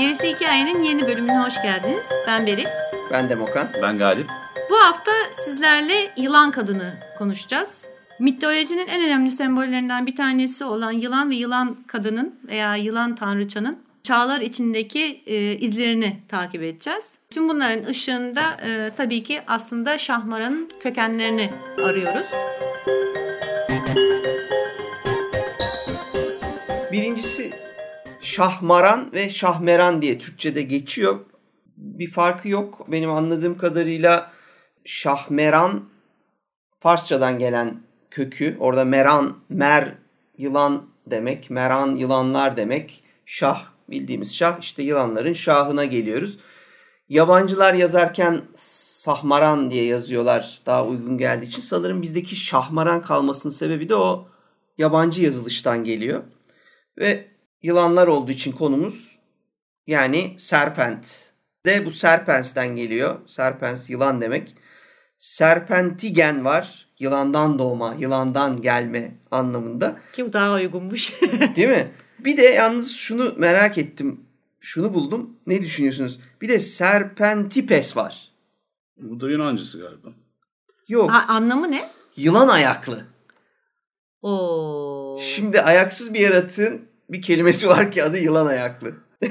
Gerisi Hikayenin yeni bölümüne hoş geldiniz. Ben Beril. Ben de Mokan. Ben Galip. Bu hafta sizlerle yılan kadını konuşacağız. Mitolojinin en önemli sembollerinden bir tanesi olan yılan ve yılan kadının veya yılan tanrıçanın çağlar içindeki e, izlerini takip edeceğiz. Tüm bunların ışığında e, tabii ki aslında Şahmaran'ın kökenlerini arıyoruz. Birincisi Şahmaran ve Şahmeran diye Türkçe'de geçiyor. Bir farkı yok. Benim anladığım kadarıyla Şahmeran Farsçadan gelen kökü. Orada meran, mer yılan demek. Meran yılanlar demek. Şah bildiğimiz şah işte yılanların şahına geliyoruz. Yabancılar yazarken Sahmaran diye yazıyorlar daha uygun geldiği için. Sanırım bizdeki Şahmaran kalmasının sebebi de o yabancı yazılıştan geliyor. Ve yılanlar olduğu için konumuz yani serpent. De bu serpens'ten geliyor. Serpens yılan demek. Serpentigen var. Yılandan doğma, yılandan gelme anlamında. Ki bu daha uygunmuş. Değil mi? Bir de yalnız şunu merak ettim. Şunu buldum. Ne düşünüyorsunuz? Bir de serpentipes var. Bu da Yunancısı galiba. Yok. ha, anlamı ne? Yılan ayaklı. Oo. Şimdi ayaksız bir yaratığın bir kelimesi var ki adı yılan ayaklı.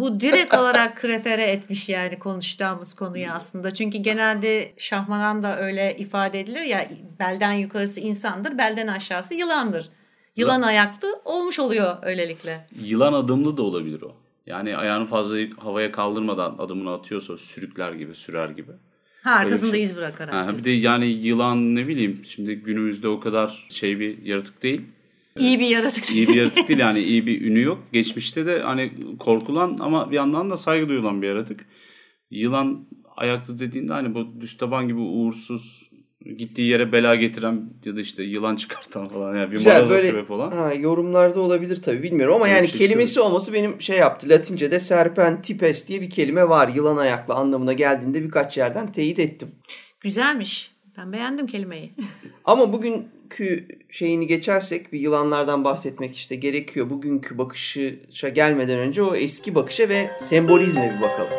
Bu direkt olarak refere etmiş yani konuştuğumuz konuyu aslında. Çünkü genelde Şahmaran da öyle ifade edilir ya belden yukarısı insandır, belden aşağısı yılandır. Yılan ayaklı olmuş oluyor öylelikle. Yılan adımlı da olabilir o. Yani ayağını fazla havaya kaldırmadan adımını atıyorsa sürükler gibi, sürer gibi. Ha, arkasında şey. iz bırakarak. Ha, bir de yani yılan ne bileyim şimdi günümüzde o kadar şey bir yaratık değil. İyi bir yaratık. İyi bir yaratık değil yani iyi bir ünü yok. Geçmişte de hani korkulan ama bir yandan da saygı duyulan bir yaratık. Yılan ayaklı dediğinde hani bu düz taban gibi uğursuz gittiği yere bela getiren ya da işte yılan çıkartan falan yani bir Güzel, maraza böyle- sebep olan. Ha, yorumlarda olabilir tabii bilmiyorum ama Öyle yani şey kelimesi olması benim şey yaptı. Latince'de serpentipes diye bir kelime var. Yılan ayaklı anlamına geldiğinde birkaç yerden teyit ettim. Güzelmiş. Ben beğendim kelimeyi. Ama bugünkü şeyini geçersek bir yılanlardan bahsetmek işte gerekiyor. Bugünkü bakışa gelmeden önce o eski bakışa ve sembolizme bir bakalım.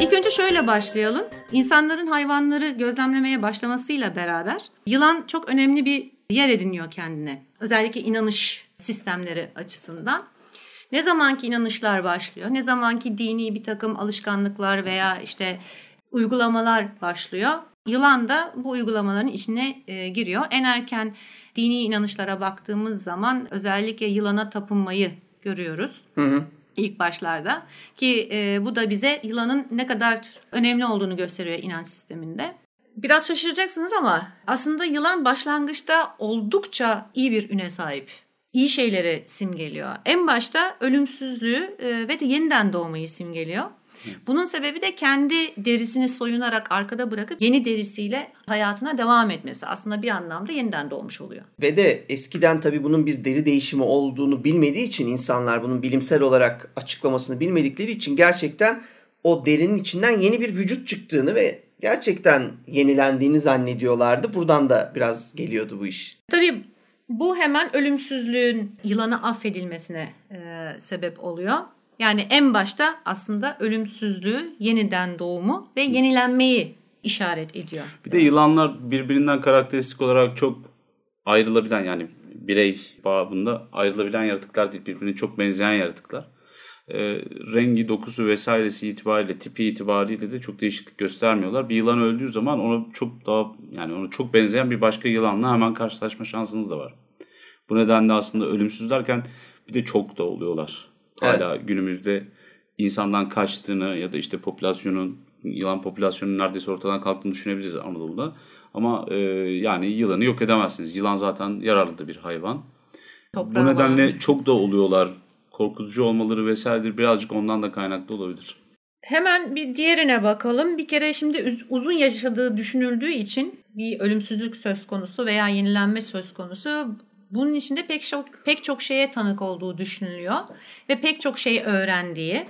İlk önce şöyle başlayalım. İnsanların hayvanları gözlemlemeye başlamasıyla beraber yılan çok önemli bir yer ediniyor kendine. Özellikle inanış sistemleri açısından. Ne zamanki inanışlar başlıyor, ne zamanki dini bir takım alışkanlıklar veya işte uygulamalar başlıyor. Yılan da bu uygulamaların içine e, giriyor. En erken dini inanışlara baktığımız zaman özellikle yılana tapınmayı görüyoruz Hı hı. ilk başlarda ki e, bu da bize yılanın ne kadar önemli olduğunu gösteriyor inanç sisteminde. Biraz şaşıracaksınız ama aslında yılan başlangıçta oldukça iyi bir üne sahip. İyi şeyleri simgeliyor. En başta ölümsüzlüğü e, ve de yeniden doğmayı simgeliyor. Bunun sebebi de kendi derisini soyunarak arkada bırakıp yeni derisiyle hayatına devam etmesi. Aslında bir anlamda yeniden doğmuş oluyor. Ve de eskiden tabii bunun bir deri değişimi olduğunu bilmediği için insanlar bunun bilimsel olarak açıklamasını bilmedikleri için gerçekten o derinin içinden yeni bir vücut çıktığını ve gerçekten yenilendiğini zannediyorlardı. Buradan da biraz geliyordu bu iş. Tabii bu hemen ölümsüzlüğün yılana affedilmesine e, sebep oluyor. Yani en başta aslında ölümsüzlüğü, yeniden doğumu ve yenilenmeyi işaret ediyor. Bir de yılanlar birbirinden karakteristik olarak çok ayrılabilen yani birey babında ayrılabilen yaratıklar değil. Birbirine çok benzeyen yaratıklar. Ee, rengi, dokusu vesairesi itibariyle, tipi itibariyle de çok değişiklik göstermiyorlar. Bir yılan öldüğü zaman ona çok daha yani ona çok benzeyen bir başka yılanla hemen karşılaşma şansınız da var. Bu nedenle aslında ölümsüz derken bir de çok da oluyorlar. Hala günümüzde insandan kaçtığını ya da işte popülasyonun yılan popülasyonunun neredeyse ortadan kalktığını düşünebiliriz Anadolu'da. Ama e, yani yılanı yok edemezsiniz. Yılan zaten yararlı da bir hayvan. Toprağa Bu nedenle çok da oluyorlar. Korkutucu olmaları vesairedir birazcık ondan da kaynaklı olabilir. Hemen bir diğerine bakalım. Bir kere şimdi uzun yaşadığı düşünüldüğü için bir ölümsüzlük söz konusu veya yenilenme söz konusu. Bunun içinde pek çok pek çok şeye tanık olduğu düşünülüyor ve pek çok şey öğrendiği.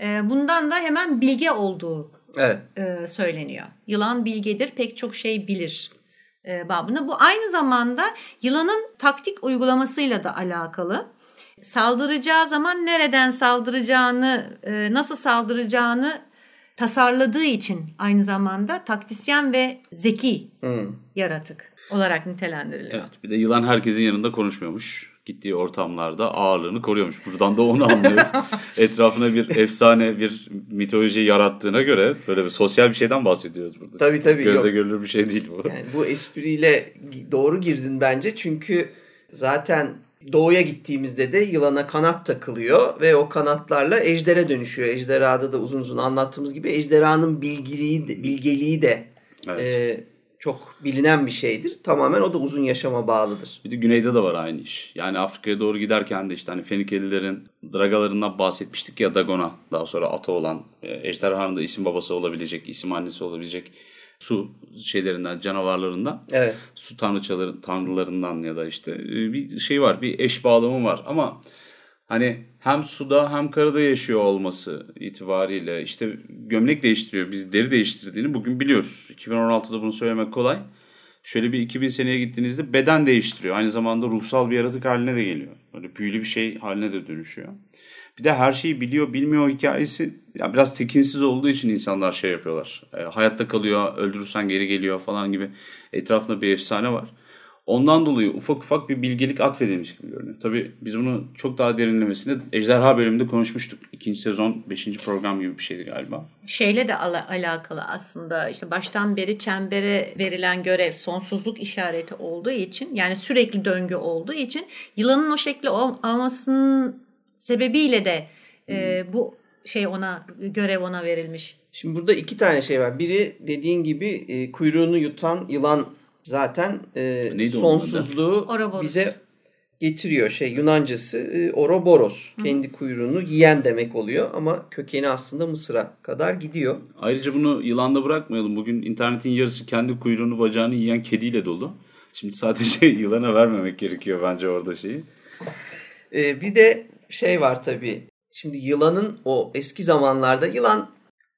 E, bundan da hemen bilge olduğu evet. E, söyleniyor. Yılan bilgedir, pek çok şey bilir e, babında. Bu aynı zamanda yılanın taktik uygulamasıyla da alakalı. Saldıracağı zaman nereden saldıracağını, nasıl saldıracağını tasarladığı için aynı zamanda taktisyen ve zeki hmm. yaratık olarak nitelendiriliyor. Evet bir de yılan herkesin yanında konuşmuyormuş. Gittiği ortamlarda ağırlığını koruyormuş. Buradan da onu anlıyoruz. Etrafına bir efsane bir mitoloji yarattığına göre böyle bir sosyal bir şeyden bahsediyoruz burada. Tabii tabii. Gözle yok. görülür bir şey değil bu. Yani bu espriyle doğru girdin bence. Çünkü zaten doğuya gittiğimizde de yılana kanat takılıyor ve o kanatlarla ejdere dönüşüyor. Ejderhada da uzun uzun anlattığımız gibi ejderhanın bilgiliği, bilgeliği de evet. e, çok bilinen bir şeydir. Tamamen o da uzun yaşama bağlıdır. Bir de güneyde de var aynı iş. Yani Afrika'ya doğru giderken de işte hani Fenikelilerin dragalarından bahsetmiştik ya Dagona daha sonra ata olan e, ejderhanın da isim babası olabilecek, isim annesi olabilecek su şeylerinden, canavarlarından, evet. su tanrıçaları, tanrılarından ya da işte e, bir şey var, bir eş bağlamı var ama hani hem suda hem karada yaşıyor olması itibariyle işte gömlek değiştiriyor. Biz deri değiştirdiğini bugün biliyoruz. 2016'da bunu söylemek kolay. Şöyle bir 2000 seneye gittiğinizde beden değiştiriyor. Aynı zamanda ruhsal bir yaratık haline de geliyor. Böyle büyülü bir şey haline de dönüşüyor. Bir de her şeyi biliyor bilmiyor hikayesi ya biraz tekinsiz olduğu için insanlar şey yapıyorlar. E, hayatta kalıyor, öldürürsen geri geliyor falan gibi etrafında bir efsane var. Ondan dolayı ufak ufak bir bilgelik atfedilmiş gibi görünüyor. Tabii biz bunu çok daha derinlemesine Ejderha bölümünde konuşmuştuk. İkinci sezon, beşinci program gibi bir şeydi galiba. Şeyle de al- alakalı aslında işte baştan beri çembere verilen görev sonsuzluk işareti olduğu için yani sürekli döngü olduğu için yılanın o şekli almasının sebebiyle de e, hmm. bu şey ona görev ona verilmiş. Şimdi burada iki tane şey var. Biri dediğin gibi e, kuyruğunu yutan yılan zaten e, sonsuzluğu bize getiriyor. Şey Yunancası e, Ouroboros. Hı. Kendi kuyruğunu yiyen demek oluyor ama kökeni aslında Mısır'a kadar gidiyor. Ayrıca bunu yılanda bırakmayalım. Bugün internetin yarısı kendi kuyruğunu bacağını yiyen kediyle dolu. Şimdi sadece yılana vermemek gerekiyor bence orada şeyi. Ee, bir de şey var tabii. Şimdi yılanın o eski zamanlarda yılan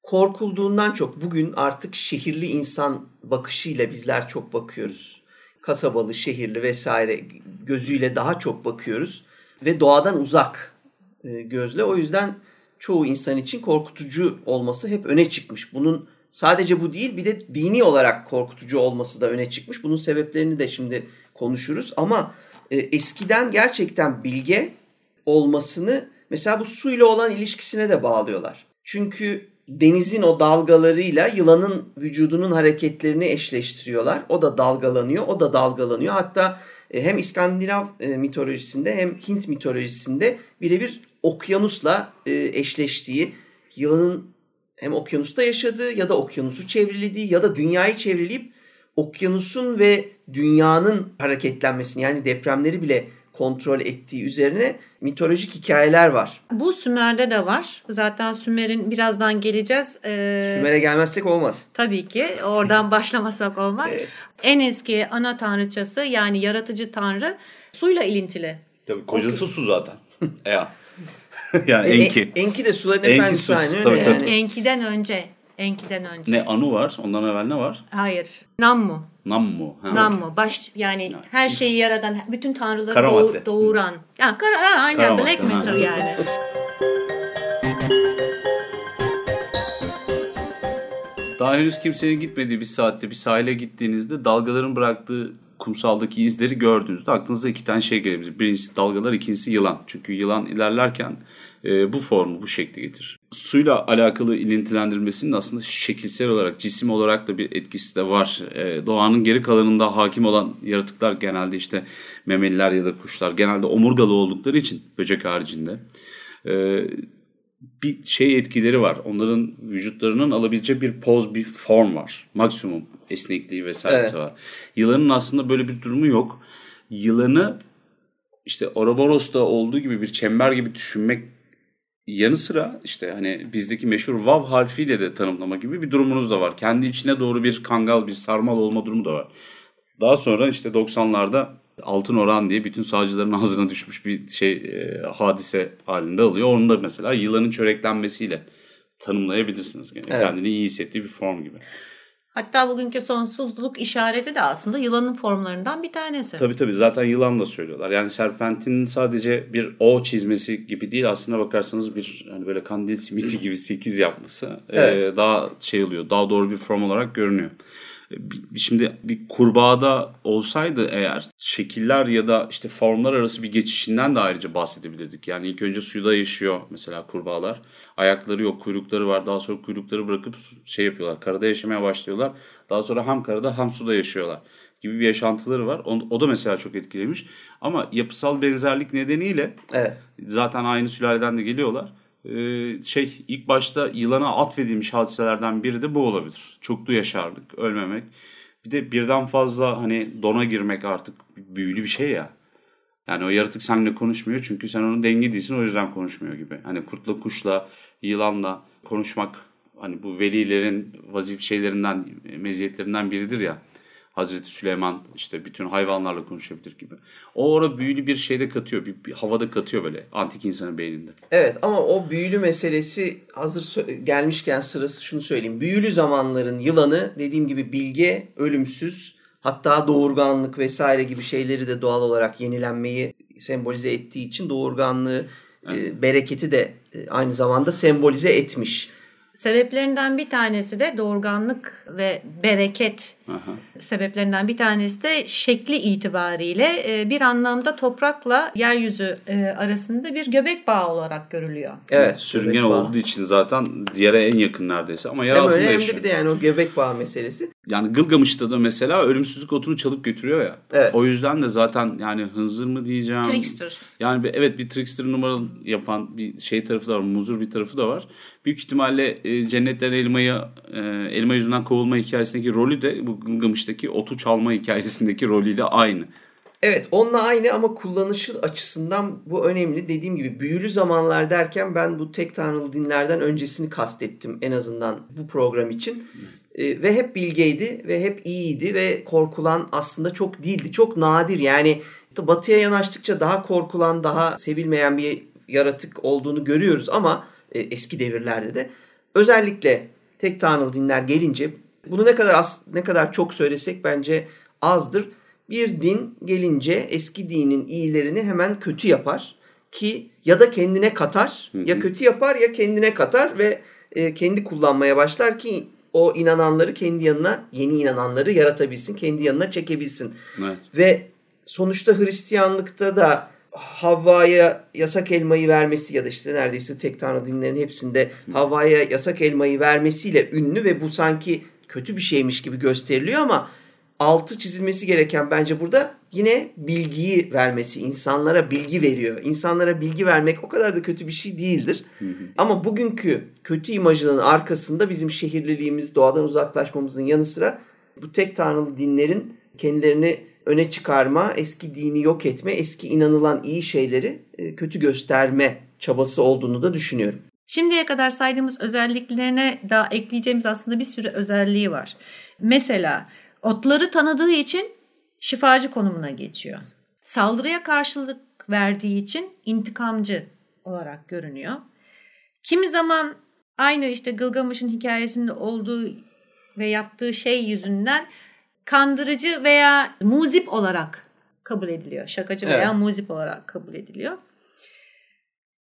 korkulduğundan çok bugün artık şehirli insan bakışıyla bizler çok bakıyoruz. Kasabalı, şehirli vesaire gözüyle daha çok bakıyoruz ve doğadan uzak e, gözle. O yüzden çoğu insan için korkutucu olması hep öne çıkmış. Bunun sadece bu değil bir de dini olarak korkutucu olması da öne çıkmış. Bunun sebeplerini de şimdi konuşuruz ama e, eskiden gerçekten bilge olmasını mesela bu suyla olan ilişkisine de bağlıyorlar. Çünkü denizin o dalgalarıyla yılanın vücudunun hareketlerini eşleştiriyorlar. O da dalgalanıyor, o da dalgalanıyor. Hatta e, hem İskandinav e, mitolojisinde hem Hint mitolojisinde birebir okyanusla e, eşleştiği, yılanın hem okyanusta yaşadığı ya da okyanusu çevrilediği ya da dünyayı çevrileyip okyanusun ve dünyanın hareketlenmesini yani depremleri bile kontrol ettiği üzerine mitolojik hikayeler var. Bu Sümer'de de var. Zaten Sümer'in birazdan geleceğiz. Ee, Sümer'e gelmezsek olmaz. Tabii ki. Oradan başlamasak olmaz. evet. En eski ana tanrıçası yani yaratıcı tanrı suyla ilintili. Tabii kocası su zaten. ya. yani e, Enki. E, Enki de suların Enki efendisi su, aynı tabii, Tabii. Enki'den önce. Enki'den önce. Ne Anu var? Ondan evvel ne var? Hayır. Nammu. Nammu. Ha, Nammu. Baş yani, yani her şeyi yaradan, bütün tanrıları doğu, doğuran. Yani kara, ha, aynen kara Black Matter yani. Daha henüz kimsenin gitmediği bir saatte bir sahile gittiğinizde dalgaların bıraktığı kumsaldaki izleri gördüğünüzde aklınıza iki tane şey gelebilir. Birincisi dalgalar, ikincisi yılan. Çünkü yılan ilerlerken e, bu formu, bu şekli getirir. Suyla alakalı ilintilendirilmesinin aslında şekilsel olarak, cisim olarak da bir etkisi de var. E, doğanın geri kalanında hakim olan yaratıklar genelde işte memeliler ya da kuşlar genelde omurgalı oldukları için böcek haricinde e, bir şey etkileri var. Onların vücutlarının alabileceği bir poz, bir form var. Maksimum esnekliği vesairesi evet. var. Yılanın aslında böyle bir durumu yok. Yılanı işte Ouroboros'ta olduğu gibi bir çember gibi düşünmek yanı sıra işte hani bizdeki meşhur vav harfiyle de tanımlama gibi bir durumunuz da var. Kendi içine doğru bir kangal, bir sarmal olma durumu da var. Daha sonra işte 90'larda altın oran diye bütün sağcıların ağzına düşmüş bir şey e, hadise halinde oluyor. Onu da mesela yılanın çöreklenmesiyle tanımlayabilirsiniz. Yani Evet. Kendini iyi hissettiği bir form gibi. Hatta bugünkü sonsuzluk işareti de aslında yılanın formlarından bir tanesi. Tabii tabii zaten yılan da söylüyorlar. Yani serpentinin sadece bir O çizmesi gibi değil aslına bakarsanız bir hani böyle kandil simiti gibi 8 yapması Evet. e, daha şey oluyor. Daha doğru bir form olarak görünüyor. Bir- Şimdi bir kurbağada olsaydı eğer şekiller ya da işte formlar arası bir geçişinden de ayrıca bahsedebilirdik. Yani ilk önce suda yaşıyor mesela kurbağalar. Ayakları yok, kuyrukları var. Daha sonra kuyrukları bırakıp şey yapıyorlar. Karada yaşamaya başlıyorlar. Daha sonra hem karada hem suda yaşıyorlar gibi bir yaşantıları var. O, o da mesela çok etkilemiş. Ama yapısal benzerlik nedeniyle Evet. zaten aynı sülaleden de geliyorlar. Ee, şey ilk başta yılana atfedilmiş hadiselerden biri de bu olabilir. Çoklu yaşarlık, ölmemek. Bir de birden fazla hani dona girmek artık büyülü bir şey ya. Yani o yaratık seninle konuşmuyor çünkü sen onun denge değilsin o yüzden konuşmuyor gibi. Hani kurtla kuşla, yılanla konuşmak hani bu velilerin vazif şeylerinden, meziyetlerinden biridir ya. Hazreti Süleyman işte bütün hayvanlarla konuşabilir gibi. O orada büyülü bir şeyde katıyor, bir, bir havada katıyor böyle antik insanın beyninde. Evet ama o büyülü meselesi hazır gelmişken sırası şunu söyleyeyim. Büyülü zamanların yılanı dediğim gibi bilge, ölümsüz hatta doğurganlık vesaire gibi şeyleri de doğal olarak yenilenmeyi sembolize ettiği için doğurganlığı, e, bereketi de e, aynı zamanda sembolize etmiş. Sebeplerinden bir tanesi de doğurganlık ve bereket Aha. sebeplerinden bir tanesi de şekli itibariyle e, bir anlamda toprakla yeryüzü e, arasında bir göbek bağı olarak görülüyor. Evet. Sürüngen göbek bağı. olduğu için zaten yere en yakın neredeyse ama yer Hem altında öyle hem de yaşıyor. bir de yani o göbek bağı meselesi. Yani Gılgamış'ta da mesela ölümsüzlük otunu çalıp götürüyor ya. Evet. O yüzden de zaten yani hınzır mı diyeceğim. Trickster. Yani bir, evet bir trickster numaralı yapan bir şey tarafı da var. Muzur bir tarafı da var. Büyük ihtimalle e, cennetten elmayı e, elma yüzünden kovulma hikayesindeki rolü de bu Gılgamış'taki otu çalma hikayesindeki rolüyle aynı. Evet onunla aynı ama kullanışı açısından bu önemli. Dediğim gibi büyülü zamanlar derken ben bu tek tanrılı dinlerden öncesini kastettim en azından bu program için. Ee, ve hep bilgeydi ve hep iyiydi ve korkulan aslında çok değildi. Çok nadir yani batıya yanaştıkça daha korkulan, daha sevilmeyen bir yaratık olduğunu görüyoruz ama e, eski devirlerde de özellikle tek tanrılı dinler gelince bunu ne kadar az, ne kadar çok söylesek bence azdır. Bir din gelince eski dinin iyilerini hemen kötü yapar ki ya da kendine katar Hı hı. ya kötü yapar ya kendine katar ve e, kendi kullanmaya başlar ki o inananları kendi yanına yeni inananları yaratabilsin, kendi yanına çekebilsin. Evet. Ve sonuçta Hristiyanlıkta da Havva'ya yasak elmayı vermesi ya da işte neredeyse tek tanrı dinlerin hepsinde Havva'ya yasak elmayı vermesiyle ünlü ve bu sanki kötü bir şeymiş gibi gösteriliyor ama altı çizilmesi gereken bence burada yine bilgiyi vermesi. insanlara bilgi veriyor. İnsanlara bilgi vermek o kadar da kötü bir şey değildir. Hı hı. Ama bugünkü kötü imajının arkasında bizim şehirliliğimiz, doğadan uzaklaşmamızın yanı sıra bu tek tanrılı dinlerin kendilerini öne çıkarma, eski dini yok etme, eski inanılan iyi şeyleri e, kötü gösterme çabası olduğunu da düşünüyorum. Şimdiye kadar saydığımız özelliklerine daha ekleyeceğimiz aslında bir sürü özelliği var. Mesela otları tanıdığı için şifacı konumuna geçiyor. Saldırıya karşılık verdiği için intikamcı olarak görünüyor. Kimi zaman aynı işte Gılgamış'ın hikayesinde olduğu ve yaptığı şey yüzünden kandırıcı veya muzip olarak kabul ediliyor. Şakacı veya Evet. muzip olarak kabul ediliyor.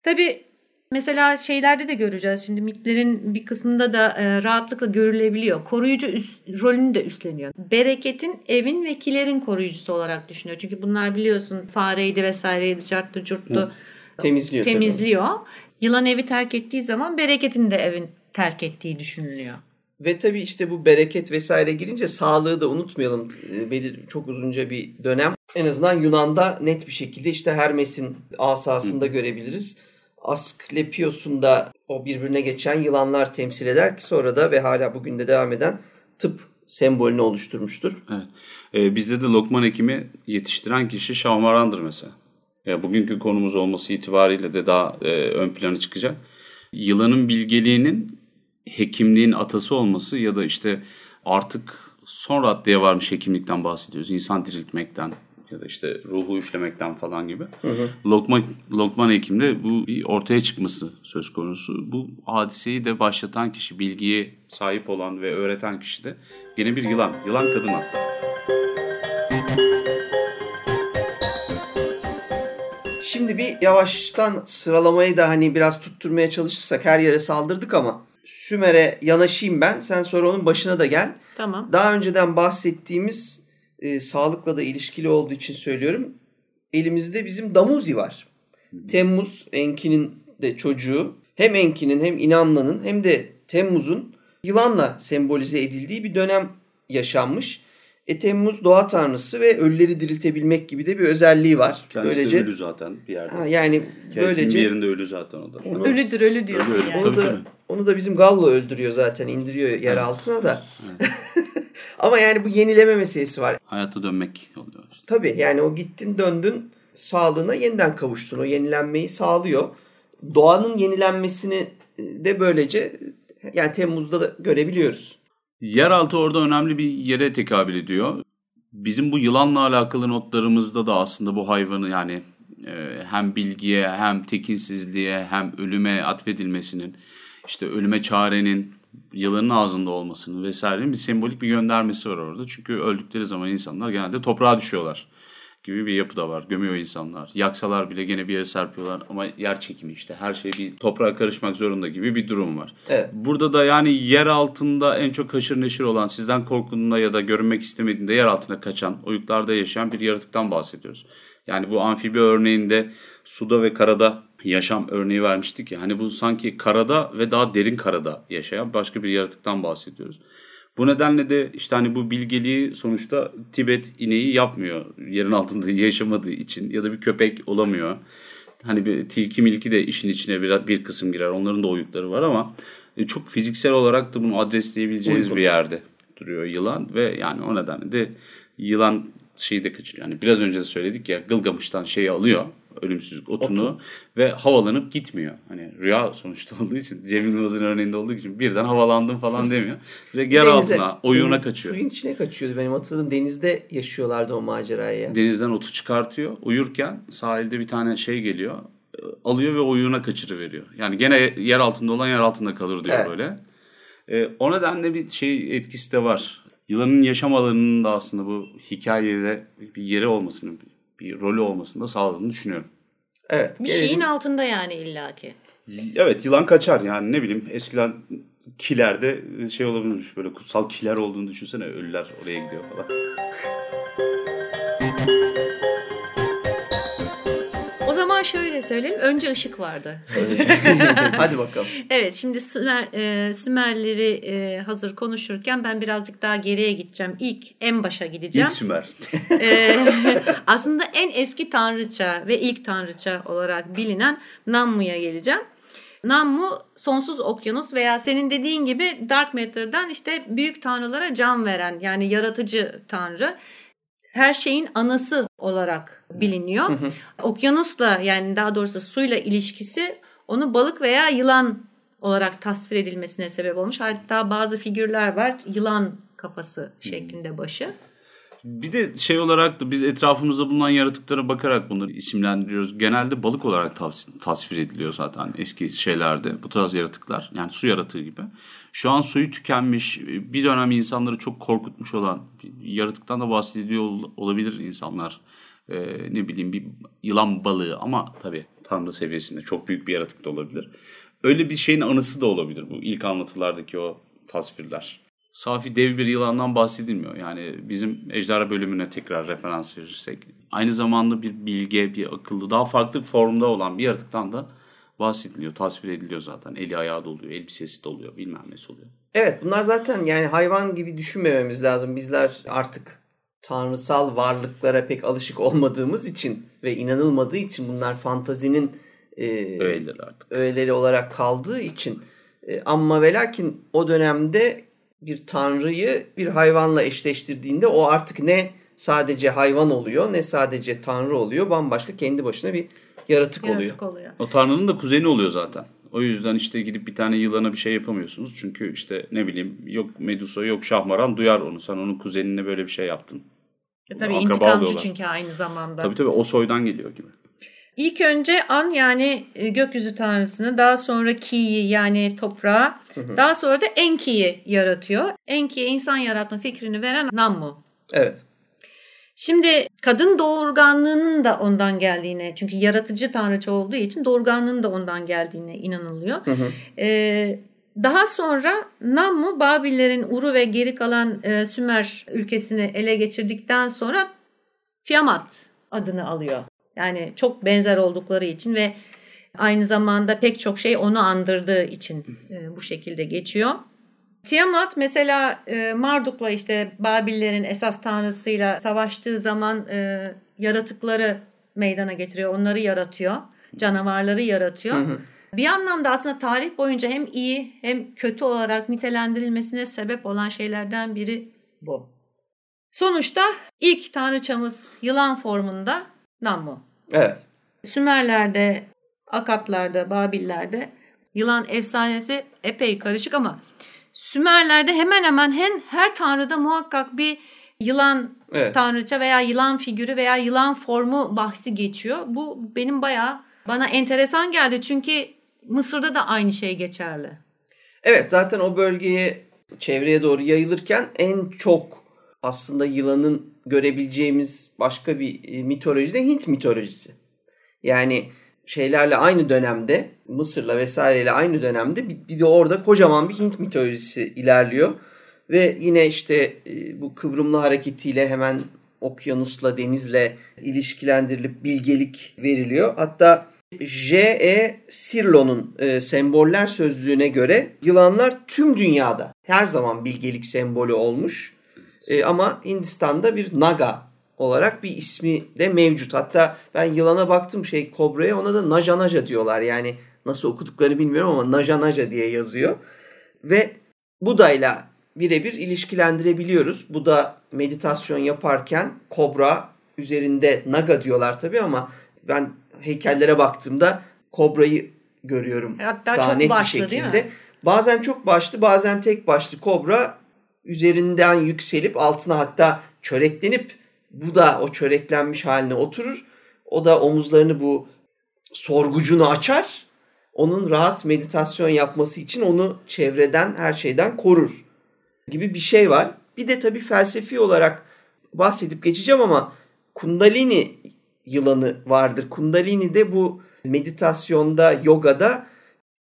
Tabii mesela şeylerde de göreceğiz. Şimdi mitlerin bir kısmında da e, rahatlıkla görülebiliyor. Koruyucu üst- rolünü de üstleniyor. Bereketin evin ve kilerin koruyucusu olarak düşünüyor. Çünkü bunlar biliyorsun fareydi vesaireydi, carttı, curttu Temizliyor. tabii. temizliyor. Yılan evi terk ettiği zaman bereketin de evin terk ettiği düşünülüyor. Ve tabii işte bu bereket vesaire girince sağlığı da unutmayalım. E, Belir çok uzunca bir dönem. En azından Yunan'da net bir şekilde işte Hermes'in asasında görebiliriz. Asklepios'un da o birbirine geçen yılanlar temsil eder ki sonra da ve hala bugün de devam eden tıp sembolünü oluşturmuştur. Evet. Ee, bizde de Lokman Hekim'i yetiştiren kişi Şahmaran'dır mesela. ve bugünkü konumuz olması itibariyle de daha e, ön plana çıkacak. Yılanın bilgeliğinin hekimliğin atası olması ya da işte artık son raddeye varmış hekimlikten bahsediyoruz. İnsan diriltmekten ya da işte ruhu üflemekten falan gibi. Hı hı. Lokman, Lokman Hekim'de bu bir ortaya çıkması söz konusu. Bu hadiseyi de başlatan kişi, bilgiye sahip olan ve öğreten kişi de yine bir yılan. Yılan kadın hatta. Şimdi bir yavaştan sıralamayı da hani biraz tutturmaya çalışırsak her yere saldırdık ama Sümer'e yanaşayım ben. Sen sonra onun başına da gel. Tamam. Daha önceden bahsettiğimiz e, sağlıkla da ilişkili olduğu için söylüyorum. Elimizde bizim Damuzi var. Temmuz Enki'nin de çocuğu. Hem Enki'nin hem İnanlı'nın hem de Temmuz'un yılanla sembolize edildiği bir dönem yaşanmış. E Temmuz doğa tanrısı ve ölüleri diriltebilmek gibi de bir özelliği var. Kendisi böylece, de ölü zaten bir yerde. Ha, yani Kendisinin böylece bir yerinde ölü zaten o da. Onu, ölüdür ölü diyorsun ölü, ölü. yani. Onu da, onu da bizim Gallo öldürüyor zaten indiriyor yer evet. altına da. Evet. Ama yani bu yenileme meselesi var. Hayata dönmek oluyor. Işte. Tabii yani o gittin döndün sağlığına yeniden kavuştun. O yenilenmeyi sağlıyor. Doğanın yenilenmesini de böylece yani Temmuz'da da görebiliyoruz. Yeraltı orada önemli bir yere tekabül ediyor. Bizim bu yılanla alakalı notlarımızda da aslında bu hayvanı yani e, hem bilgiye hem tekinsizliğe hem ölüme atfedilmesinin işte ölüme çarenin yılanın ağzında olmasının vesairenin bir sembolik bir göndermesi var orada. Çünkü öldükleri zaman insanlar genelde toprağa düşüyorlar gibi bir yapı da var. Gömüyor insanlar. Yaksalar bile gene bir yere serpiyorlar ama yer çekimi işte. Her şey bir toprağa karışmak zorunda gibi bir durum var. Evet. Burada da yani yer altında en çok haşır neşir olan, sizden korktuğunda ya da görünmek istemediğinde yer altına kaçan, oyuklarda yaşayan bir yaratıktan bahsediyoruz. Yani bu amfibi örneğinde suda ve karada yaşam örneği vermiştik ya. Hani bu sanki karada ve daha derin karada yaşayan başka bir yaratıktan bahsediyoruz. Bu nedenle de işte hani bu bilgeliği sonuçta Tibet ineği yapmıyor. Yerin altında yaşamadığı için ya da bir köpek olamıyor. Hani bir tilki milki de işin içine bir, bir kısım girer. Onların da oyukları var ama e, çok fiziksel olarak da bunu adresleyebileceğiniz Uygun. bir yerde duruyor yılan ve yani o nedenle de yılan şeyi de kaçırıyor. Yani biraz önce de söyledik ya Gılgamış'tan şeyi alıyor ölümsüzlük otunu Otu. ve havalanıp gitmiyor. Hani rüya sonuçta olduğu için Cemil Yılmaz'ın örneğinde olduğu için birden havalandım falan demiyor. Direkt yer Denize, altına oyuna deniz, kaçıyor. Suyun içine kaçıyordu benim hatırladığım. Denizde yaşıyorlardı o macerayı. Denizden otu çıkartıyor. Uyurken sahilde bir tane şey geliyor. Alıyor ve oyuna kaçırıveriyor. Yani gene yer altında olan yer altında kalır diyor evet. böyle. E, o nedenle bir şey etkisi de var. Yılanın yaşam alanının da aslında bu hikayede bir yeri olmasını bir rolü olmasını da sağladığını düşünüyorum. Evet. Bir gelelim. şeyin altında yani illaki. Evet yılan kaçar yani ne bileyim eskiden kilerde şey olabilirmiş böyle kutsal kiler olduğunu düşünsene ölüler oraya gidiyor falan. zaman şöyle söyleyelim. Önce ışık vardı. Hadi bakalım. evet şimdi Sümer, e, Sümerleri e, hazır konuşurken ben birazcık daha geriye gideceğim. İlk en başa gideceğim. İlk Sümer. e, aslında en eski tanrıça ve ilk tanrıça olarak bilinen Nammu'ya geleceğim. Nammu sonsuz okyanus veya senin dediğin gibi Dark Matter'dan işte büyük tanrılara can veren yani yaratıcı tanrı her şeyin anası olarak biliniyor. Okyanusla yani daha doğrusu suyla ilişkisi onu balık veya yılan olarak tasvir edilmesine sebep olmuş. Hatta bazı figürler var yılan kafası şeklinde başı. Bir de şey olarak da biz etrafımızda bulunan yaratıklara bakarak bunları isimlendiriyoruz. Genelde balık olarak tasvir ediliyor zaten eski şeylerde bu tarz yaratıklar. Yani su yaratığı gibi. Şu an suyu tükenmiş, bir dönem insanları çok korkutmuş olan yaratıktan da bahsediyor olabilir insanlar. Ee, ne bileyim bir yılan balığı ama tabii tanrı seviyesinde çok büyük bir yaratık da olabilir. Öyle bir şeyin anısı da olabilir bu ilk anlatılardaki o tasvirler safi dev bir yılandan bahsedilmiyor. Yani bizim ejderha bölümüne tekrar referans verirsek aynı zamanda bir bilge, bir akıllı, daha farklı formda olan bir yaratıktan da bahsediliyor, tasvir ediliyor zaten. Eli ayağı doluyor, elbisesi doluyor, bilmem nesi oluyor. Evet bunlar zaten yani hayvan gibi düşünmememiz lazım. Bizler artık tanrısal varlıklara pek alışık olmadığımız için ve inanılmadığı için bunlar fantazinin e, öğeleri artık. Öğeleri olarak kaldığı için e, ama ve lakin o dönemde bir tanrıyı bir hayvanla eşleştirdiğinde o artık ne sadece hayvan oluyor ne sadece tanrı oluyor. Bambaşka kendi başına bir yaratık, oluyor. Yaratık oluyor. O tanrının da kuzeni oluyor zaten. O yüzden işte gidip bir tane yılana bir şey yapamıyorsunuz. Çünkü işte ne bileyim yok Medusa yok Şahmaran duyar onu. Sen onun kuzenine böyle bir şey yaptın. E, tabii Akraba intikamcı oluyorlar. çünkü aynı zamanda. Tabii tabii o soydan geliyor gibi. İlk önce An yani e, gökyüzü tanrısını, daha sonra Ki'yi yani toprağı, daha sonra da Enki'yi yaratıyor. Enki'ye insan yaratma fikrini veren Nammu. Evet. Şimdi kadın doğurganlığının da ondan geldiğine, çünkü yaratıcı tanrıça olduğu için doğurganlığının da ondan geldiğine inanılıyor. Hı hı. Ee, daha sonra Nammu Babillerin Uru ve geri kalan e, Sümer ülkesini ele geçirdikten sonra Tiamat adını alıyor. Yani çok benzer oldukları için ve aynı zamanda pek çok şey onu andırdığı için e, bu şekilde geçiyor. Tiamat mesela e, Marduk'la işte Babillerin esas tanrısıyla savaştığı zaman e, yaratıkları meydana getiriyor. Onları yaratıyor. Canavarları yaratıyor. Hı hı. Bir anlamda aslında tarih boyunca hem iyi hem kötü olarak nitelendirilmesine sebep olan şeylerden biri bu. Sonuçta ilk tanrıçamız yılan formunda Nammu. Evet. Sümerler'de, Akatlar'da, Babillerde yılan efsanesi epey karışık ama Sümerler'de hemen hemen hem her tanrıda muhakkak bir yılan Evet. tanrıça veya yılan figürü veya yılan formu bahsi geçiyor. Bu benim bayağı bana enteresan geldi çünkü Mısır'da da aynı şey geçerli. Evet zaten o bölgeye çevreye doğru yayılırken en çok aslında yılanın görebileceğimiz başka bir e, mitoloji de Hint mitolojisi. Yani şeylerle aynı dönemde Mısır'la vesaireyle aynı dönemde bir, de orada kocaman bir Hint mitolojisi ilerliyor. Ve yine işte e, bu kıvrımlı hareketiyle hemen okyanusla denizle ilişkilendirilip bilgelik veriliyor. Hatta J.E. Sirlo'nun e, semboller sözlüğüne göre yılanlar tüm dünyada her zaman bilgelik sembolü olmuş. E, ama Hindistan'da bir naga olarak bir ismi de mevcut. Hatta ben yılana baktım şey kobraya ona da naja naja diyorlar. Yani nasıl okuduklarını bilmiyorum ama naja naja diye yazıyor. Ve Buda'yla birebir ilişkilendirebiliyoruz. Bu da meditasyon yaparken kobra üzerinde naga diyorlar tabii ama ben heykellere baktığımda kobrayı görüyorum. Hatta daha çok net başlı bir değil şekilde. mi? Bazen çok başlı bazen tek başlı kobra üzerinden yükselip altına hatta çöreklenip bu da o çöreklenmiş haline oturur. O da omuzlarını bu sorgucunu açar. Onun rahat meditasyon yapması için onu çevreden her şeyden korur gibi bir şey var. Bir de tabii felsefi olarak bahsedip geçeceğim ama Kundalini yılanı vardır. Kundalini de bu meditasyonda, yogada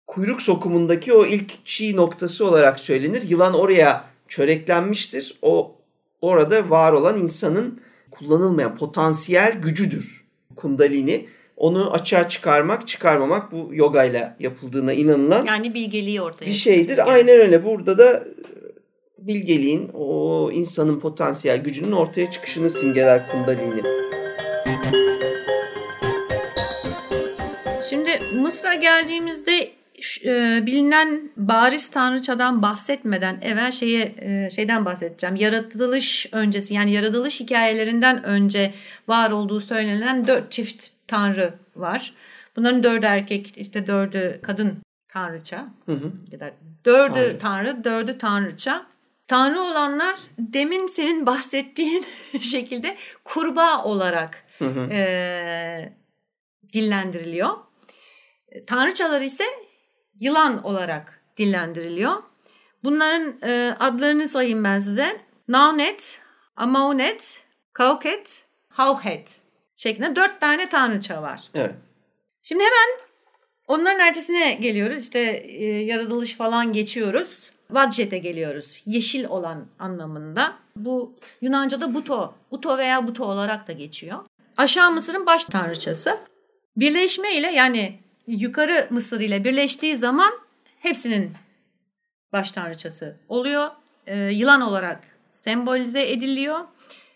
kuyruk sokumundaki o ilk çiğ noktası olarak söylenir. Yılan oraya çöreklenmiştir. O orada var olan insanın kullanılmayan potansiyel gücüdür. Kundalini. Onu açığa çıkarmak, çıkarmamak bu yogayla yapıldığına inanılan Yani bilgeliği ortaya bir şeydir. çıkarıyor. Aynen öyle. Burada da e, bilgeliğin, o insanın potansiyel gücünün ortaya çıkışını simgeler Kundalini. Şimdi Mısır'a geldiğimizde e, bilinen bariz tanrıçadan bahsetmeden evvel şeye e, şeyden bahsedeceğim. Yaratılış öncesi yani yaratılış hikayelerinden önce var olduğu söylenen dört çift tanrı var. Bunların dördü erkek işte dördü kadın tanrıça Hı hı. ya da dördü Tanrı. tanrı, dördü tanrıça. Tanrı olanlar demin senin bahsettiğin şekilde kurbağa olarak Hı hı. e, dillendiriliyor. Tanrıçalar ise yılan olarak dillendiriliyor. Bunların e, adlarını sayayım ben size. Naunet, Amaunet, Kauket, Hauhet şeklinde dört tane tanrıça var. Evet. Şimdi hemen onların ertesine geliyoruz. İşte e, yaratılış falan geçiyoruz. Vadjet'e geliyoruz. Yeşil olan anlamında. Bu Yunanca'da Buto, Uto veya Buto olarak da geçiyor. Aşağı Mısır'ın baş tanrıçası. Birleşme ile yani yukarı Mısır ile birleştiği zaman hepsinin baş tanrıçası oluyor. Ee, yılan olarak sembolize ediliyor.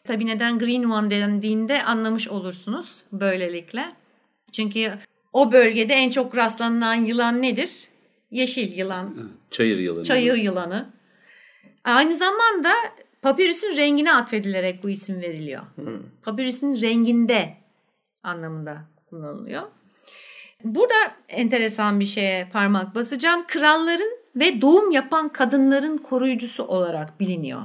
Tabii neden Green One dendiğinde anlamış olursunuz böylelikle. Çünkü o bölgede en çok rastlanılan yılan nedir? Yeşil yılan, Çayır yılanı. çayır yılanı. Aynı zamanda Papirüsün rengine atfedilerek bu isim veriliyor. Hı. Papirüsün renginde anlamında kullanılıyor. Burada enteresan bir şeye parmak basacağım. Kralların ve doğum yapan kadınların koruyucusu olarak biliniyor.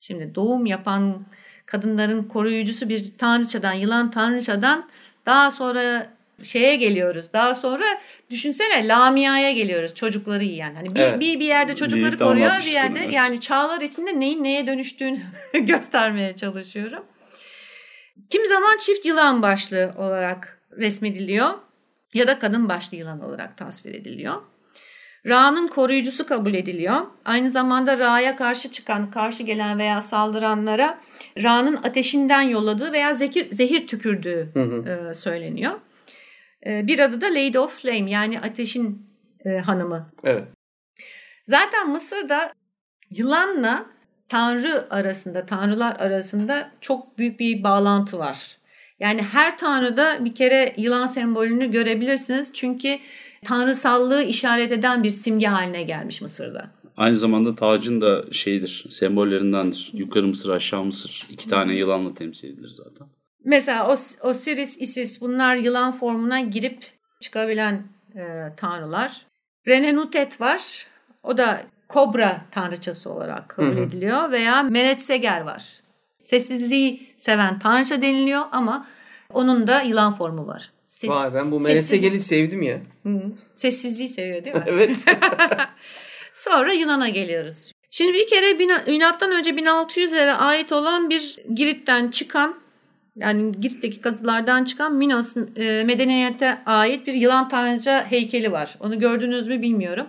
Şimdi doğum yapan kadınların koruyucusu bir tanrıçadan, yılan tanrıçadan daha sonra şeye geliyoruz. Daha sonra düşünsene Lamia'ya geliyoruz. Çocukları yiyen. Hani bir, Evet. bir, bir yerde çocukları Lilith koruyor, bir yerde evet. yani çağlar içinde neyin neye dönüştüğünü göstermeye çalışıyorum. Kimi zaman çift yılan başlı olarak resmediliyor ya da kadın başlı yılan olarak tasvir ediliyor. Ra'nın koruyucusu kabul ediliyor. Aynı zamanda Ra'ya karşı çıkan, karşı gelen veya saldıranlara Ra'nın ateşinden yolladığı veya zehir, zehir tükürdüğü Hı hı. e, söyleniyor. E, bir adı da Lady of Flame yani ateşin e, hanımı. Evet. Zaten Mısır'da yılanla tanrı arasında, tanrılar arasında çok büyük bir bağlantı var. Yani her tanrıda bir kere yılan sembolünü görebilirsiniz. Çünkü tanrısallığı işaret eden bir simge haline gelmiş Mısır'da. Aynı zamanda tacın da şeyidir, sembollerindendir. Yukarı Mısır, aşağı Mısır. iki tane yılanla temsil edilir zaten. Mesela Os- Osiris, Isis bunlar yılan formuna girip çıkabilen e, tanrılar. Renenutet var. O da kobra tanrıçası olarak kabul Hı hı. ediliyor. Veya Meretseger var. Sessizliği seven tanrıça deniliyor ama onun da yılan formu var. Ses- Vay ben bu Menesegeli sevdim ya. Hı. Sessizliği seviyor değil mi? evet. Sonra Yunan'a geliyoruz. Şimdi bir kere milattan önce 1600'lere ait olan bir Girit'ten çıkan yani Girit'teki kazılardan çıkan Minos e, medeniyete ait bir yılan tanrıça heykeli var. Onu gördünüz mü bilmiyorum.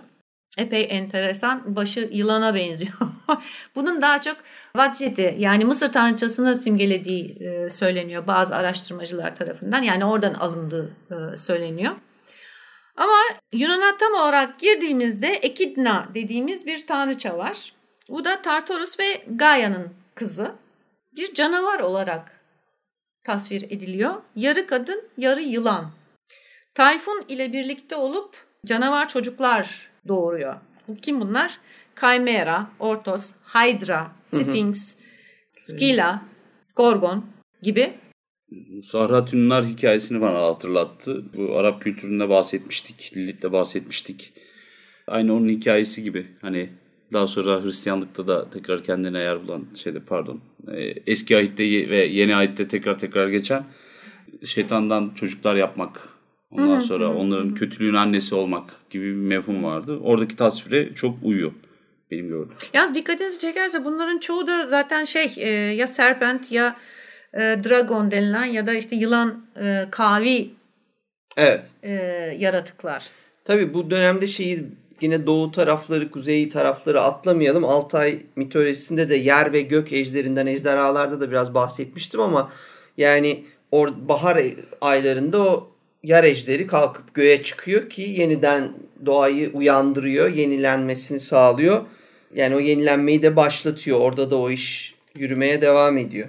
Epey enteresan. Başı yılana benziyor. Bunun daha çok Vaceti yani Mısır tanrıçasını simgelediği e, söyleniyor bazı araştırmacılar tarafından. Yani oradan alındığı e, söyleniyor. Ama Yunan'a tam olarak girdiğimizde Ekidna dediğimiz bir tanrıça var. Bu da Tartarus ve Gaia'nın kızı. Bir canavar olarak tasvir ediliyor. Yarı kadın, yarı yılan. Tayfun ile birlikte olup canavar çocuklar doğuruyor. Kim bunlar? Chimera, Ortos, Hydra, Sphinx, Scylla, Gorgon gibi. Sahra Tünnar hikayesini bana hatırlattı. Bu Arap kültüründe bahsetmiştik, Lilith'te bahsetmiştik. Aynı onun hikayesi gibi. Hani daha sonra Hristiyanlıkta da tekrar kendine yer bulan şeyde pardon. e, Eski ahitte ve yeni ahitte tekrar tekrar geçen şeytandan çocuklar yapmak. Ondan Hı hı, sonra onların hı. kötülüğün annesi olmak gibi bir mefhum vardı. Oradaki tasvire çok uyuyor benim gördüğüm. Yalnız dikkatinizi çekerse bunların çoğu da zaten şey e, ya serpent ya e, dragon denilen ya da işte yılan e, kavi Evet. e, yaratıklar. Tabii bu dönemde şeyi yine doğu tarafları, kuzey tarafları atlamayalım. Altay mitolojisinde de yer ve gök ejderinden, ejderhalarda da biraz bahsetmiştim ama yani or bahar aylarında o yer ejderi kalkıp göğe çıkıyor ki yeniden doğayı uyandırıyor, yenilenmesini sağlıyor. Yani o yenilenmeyi de başlatıyor. Orada da o iş yürümeye devam ediyor.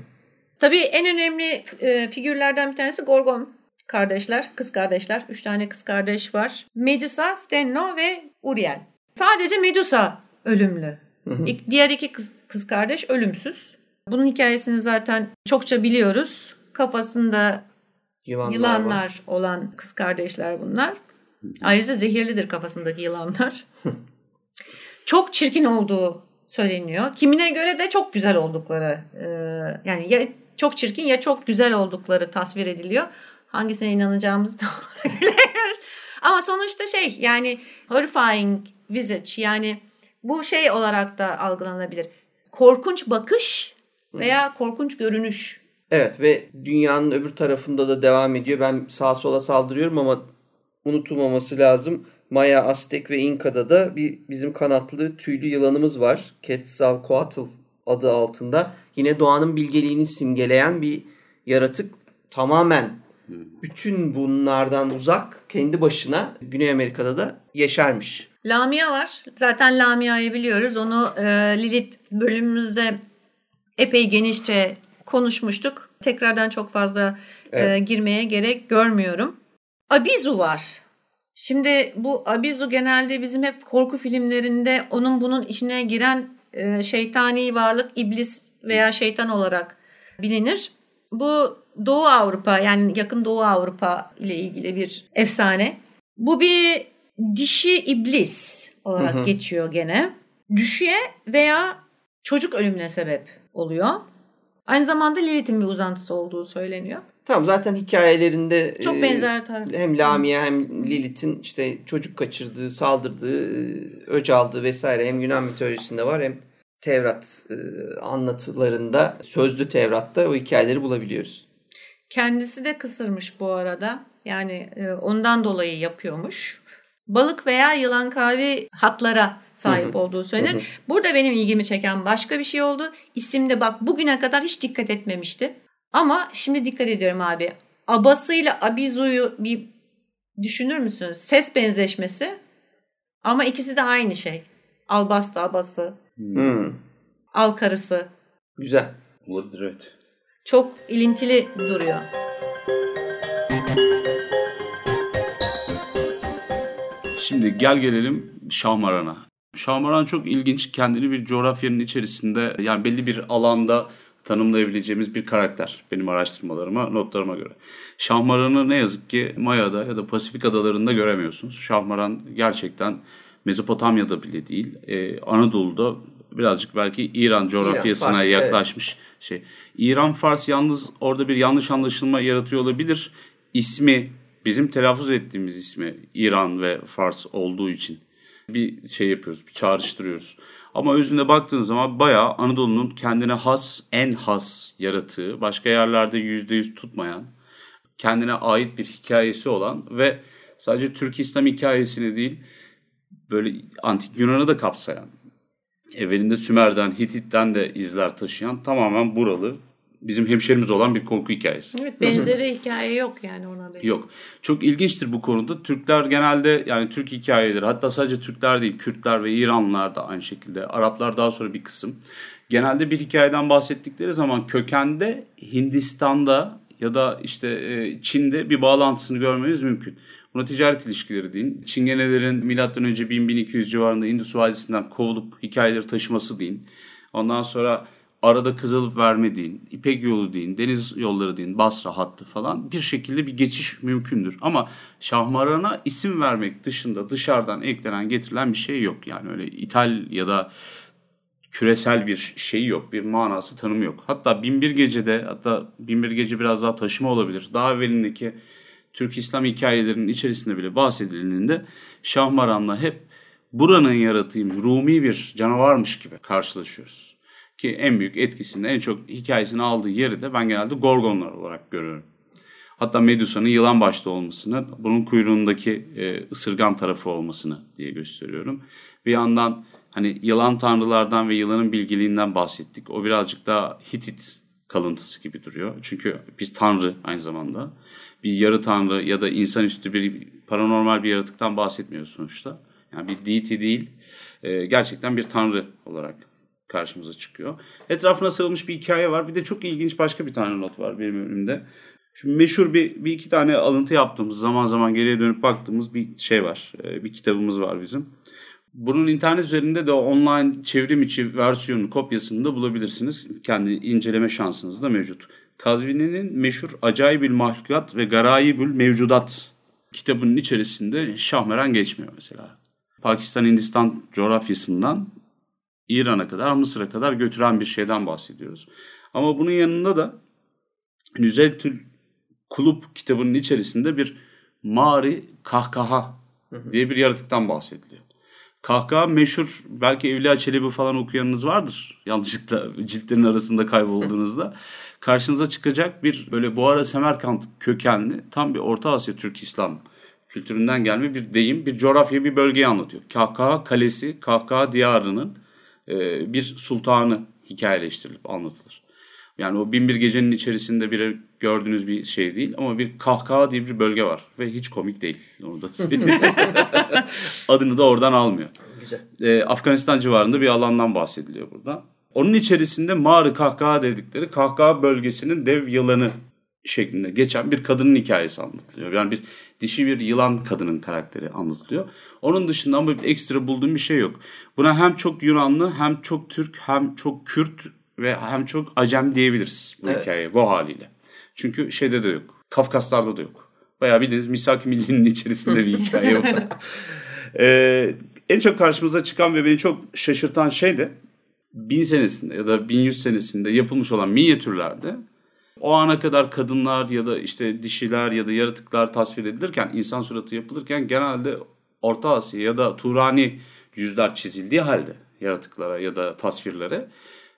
Tabii en önemli e, figürlerden bir tanesi Gorgon kardeşler, kız kardeşler. Üç tane kız kardeş var. Medusa, Stenno ve Uriel. Sadece Medusa ölümlü. Hı Diğer iki kız, kız kardeş ölümsüz. Bunun hikayesini zaten çokça biliyoruz. Kafasında Yılanlar, var. yılanlar olan kız kardeşler bunlar. Ayrıca zehirlidir kafasındaki yılanlar. çok çirkin olduğu söyleniyor. Kimine göre de çok güzel oldukları e, yani ya çok çirkin ya çok güzel oldukları tasvir ediliyor. Hangisine inanacağımızı da bilemiyoruz. Ama sonuçta şey yani horrifying visage yani bu şey olarak da algılanabilir. Korkunç bakış veya korkunç görünüş. Evet ve dünyanın öbür tarafında da devam ediyor. Ben sağa sola saldırıyorum ama unutulmaması lazım. Maya, Aztek ve İnka'da da bir bizim kanatlı tüylü yılanımız var. Quetzalcoatl adı altında. Yine doğanın bilgeliğini simgeleyen bir yaratık. Tamamen bütün bunlardan uzak kendi başına Güney Amerika'da da yaşarmış. Lamia var. Zaten Lamia'yı biliyoruz. Onu e, Lilith bölümümüzde epey genişçe konuşmuştuk. Tekrardan çok fazla e, Evet. girmeye gerek görmüyorum. Abizu var. Şimdi bu Abizu genelde bizim hep korku filmlerinde onun bunun içine giren e, şeytani varlık iblis veya şeytan olarak bilinir. Bu Doğu Avrupa yani yakın Doğu Avrupa ile ilgili bir efsane. Bu bir dişi iblis olarak Hı hı. geçiyor gene. Düşüye veya çocuk ölümüne sebep oluyor. Aynı zamanda Lilith'in bir uzantısı olduğu söyleniyor. Tamam zaten hikayelerinde Çok e, benzer tar- hem Lamia hem Lilith'in işte çocuk kaçırdığı, saldırdığı, e, öc aldığı vesaire hem Yunan mitolojisinde var hem Tevrat e, anlatılarında, sözlü Tevrat'ta o hikayeleri bulabiliyoruz. Kendisi de kısırmış bu arada. Yani ondan dolayı yapıyormuş. Balık veya yılan kahve hatlara sahip Hı hı. olduğu söylenir. Hı hı. Burada benim ilgimi çeken başka bir şey oldu. İsimde bak bugüne kadar hiç dikkat etmemiştim. Ama şimdi dikkat ediyorum abi. Abasıyla Abizu'yu bir düşünür müsünüz? Ses benzeşmesi. Ama ikisi de aynı şey. Albasta abası, Hmm, al karısı. güzel. Olabilir evet. Çok ilintili duruyor. Şimdi gel gelelim Şahmaran'a. Şahmaran çok ilginç. Kendini bir coğrafyanın içerisinde yani belli bir alanda tanımlayabileceğimiz bir karakter benim araştırmalarıma, notlarıma göre. Şahmaran'ı ne yazık ki Maya'da ya da Pasifik adalarında göremiyorsunuz. Şahmaran gerçekten Mezopotamya'da bile değil, e, Anadolu'da birazcık belki İran coğrafyasına Fars, yaklaşmış şey. İran Fars yalnız orada bir yanlış anlaşılma yaratıyor olabilir. İsmi bizim telaffuz ettiğimiz ismi İran ve Fars olduğu için bir şey yapıyoruz, bir çağrıştırıyoruz. Ama özünde baktığınız zaman bayağı Anadolu'nun kendine has, en has yaratığı, başka yerlerde %100 tutmayan, kendine ait bir hikayesi olan ve sadece Türk İslam hikayesini değil, böyle antik Yunan'ı da kapsayan, evvelinde Sümer'den, Hitit'ten de izler taşıyan tamamen buralı, bizim hemşerimiz olan bir korku hikayesi. Evet benzeri hikaye yok yani ona benim. Yok. Çok ilginçtir bu konuda. Türkler genelde yani Türk hikayeleri hatta sadece Türkler değil Kürtler ve İranlılar da aynı şekilde. Araplar daha sonra bir kısım. Genelde bir hikayeden bahsettikleri zaman kökende Hindistan'da ya da işte e, Çin'de bir bağlantısını görmeniz mümkün. Buna ticaret ilişkileri deyin. Çingenelerin milattan önce 1000-1200 civarında Indus Vadisi'nden kovulup hikayeleri taşıması deyin. Ondan sonra arada kızılıp verme deyin, İpek yolu deyin, deniz yolları deyin, Basra hattı falan bir şekilde bir geçiş mümkündür. Ama Şahmaran'a isim vermek dışında dışarıdan eklenen getirilen bir şey yok. Yani öyle ithal ya da küresel bir şey yok, bir manası tanımı yok. Hatta Binbir Gece'de, hatta Binbir Gece biraz daha taşıma olabilir. Daha evvelindeki Türk İslam hikayelerinin içerisinde bile bahsedildiğinde Şahmaran'la hep buranın yaratığıymış, Rumi bir canavarmış gibi karşılaşıyoruz. Ki en büyük etkisini, en çok hikayesini aldığı yeri de ben genelde Gorgonlar olarak görüyorum. Hatta Medusa'nın yılan başta olmasını, bunun kuyruğundaki e, ısırgan tarafı olmasını diye gösteriyorum. Bir yandan hani yılan tanrılardan ve yılanın bilgiliğinden bahsettik. O birazcık daha Hitit kalıntısı gibi duruyor. Çünkü bir tanrı aynı zamanda. Bir yarı tanrı ya da insanüstü bir paranormal bir yaratıktan bahsetmiyoruz sonuçta. Yani bir deity değil, e, gerçekten bir tanrı olarak karşımıza çıkıyor. Etrafına sarılmış bir hikaye var. Bir de çok ilginç başka bir tane not var benim önümde. Şu meşhur bir, bir iki tane alıntı yaptığımız, zaman zaman geriye dönüp baktığımız bir şey var. E, Bir kitabımız var bizim. Bunun internet üzerinde de online çevrim içi versiyonu kopyasını da bulabilirsiniz. Kendi inceleme şansınız da mevcut. Kazvini'nin meşhur Acayibül Mahlukat ve Garayibül Mevcudat kitabının içerisinde Şahmeran geçmiyor mesela. Pakistan-Hindistan coğrafyasından İran'a kadar, Mısır'a kadar götüren bir şeyden bahsediyoruz. Ama bunun yanında da Nüzeltül Kulub kitabının içerisinde bir mari kahkaha diye bir yaratıktan bahsediliyor. Kahkaha meşhur belki Evliya Çelebi falan okuyanınız vardır. Yanlışlıkla ciltlerin arasında kaybolduğunuzda. Karşınıza çıkacak bir böyle Buhara Semerkant kökenli tam bir Orta Asya Türk İslam kültüründen gelme bir deyim, bir coğrafya, bir bölgeyi anlatıyor. Kahkaha Kalesi, Kahkaha Diyarı'nın e, bir sultanı hikayeleştirilip anlatılır. Yani o binbir gecenin içerisinde bir gördüğünüz bir şey değil ama bir kahkaha diye bir bölge var ve hiç komik değil. Orada adını da oradan almıyor. Güzel. Ee, Afganistan civarında bir alandan bahsediliyor burada. Onun içerisinde mağrı kahkaha dedikleri kahkaha bölgesinin dev yılanı şeklinde geçen bir kadının hikayesi anlatılıyor. Yani bir dişi bir yılan kadının karakteri anlatılıyor. Onun dışında ama bir ekstra bulduğum bir şey yok. Buna hem çok Yunanlı hem çok Türk hem çok Kürt ve hem çok Acem diyebiliriz bu Evet. hikayeye bu haliyle. Çünkü şeyde de yok. Kafkaslar'da da yok. Bayağı bildiğiniz Misak-ı Milli'nin içerisinde bir hikaye var. Ee, en çok karşımıza çıkan ve beni çok şaşırtan şey de 1000 senesinde ya da 1100 senesinde yapılmış olan minyatürlerde o ana kadar kadınlar ya da işte dişiler ya da yaratıklar tasvir edilirken, insan suratı yapılırken genelde Orta Asya ya da Turani yüzler çizildiği halde yaratıklara ya da tasvirlere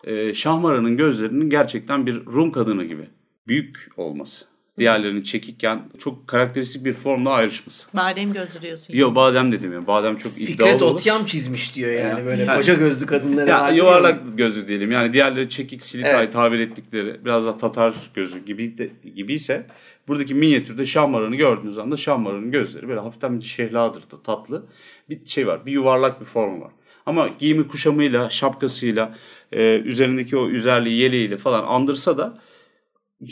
e, Şahmara'nın gözlerinin gerçekten bir Rum kadını gibi büyük olması. Diğerlerinin çekikken çok karakteristik bir formla ayrışması. Badem gözlü diyorsun. Yo badem dedim ya. Badem çok iddialı Fikret olur. Otyam çizmiş diyor yani Ya, böyle yani- koca gözlü kadınları. Ya yuvarlak gözlü diyelim. Yani diğerleri çekik silitay Evet. tabir ettikleri biraz da Tatar gözü gibi de, gibiyse buradaki minyatürde Şahmaran'ı gördüğünüz anda Şahmaran'ın gözleri böyle hafiften bir şehladır da tatlı bir şey var. Bir yuvarlak bir formu var. Ama giyimi kuşamıyla, şapkasıyla, e, üzerindeki o üzerliği yeleğiyle falan andırsa da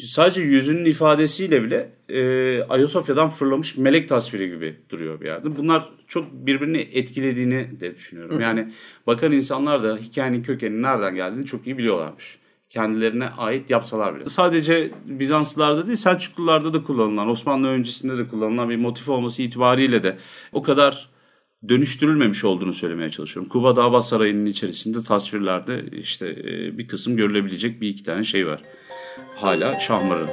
sadece yüzünün ifadesiyle bile e, Ayasofya'dan fırlamış melek tasviri gibi duruyor bir yerde. Bunlar çok birbirini etkilediğini de düşünüyorum. Yani bakan insanlar da hikayenin kökeninin nereden geldiğini çok iyi biliyorlarmış. Kendilerine ait yapsalar bile. Sadece Bizanslılarda değil Selçuklularda da kullanılan, Osmanlı öncesinde de kullanılan bir motif olması itibariyle de o kadar dönüştürülmemiş olduğunu söylemeye çalışıyorum. Kuba Dağbat Sarayı'nın içerisinde tasvirlerde işte e, bir kısım görülebilecek bir iki tane şey var. Hala Şahmara'nın.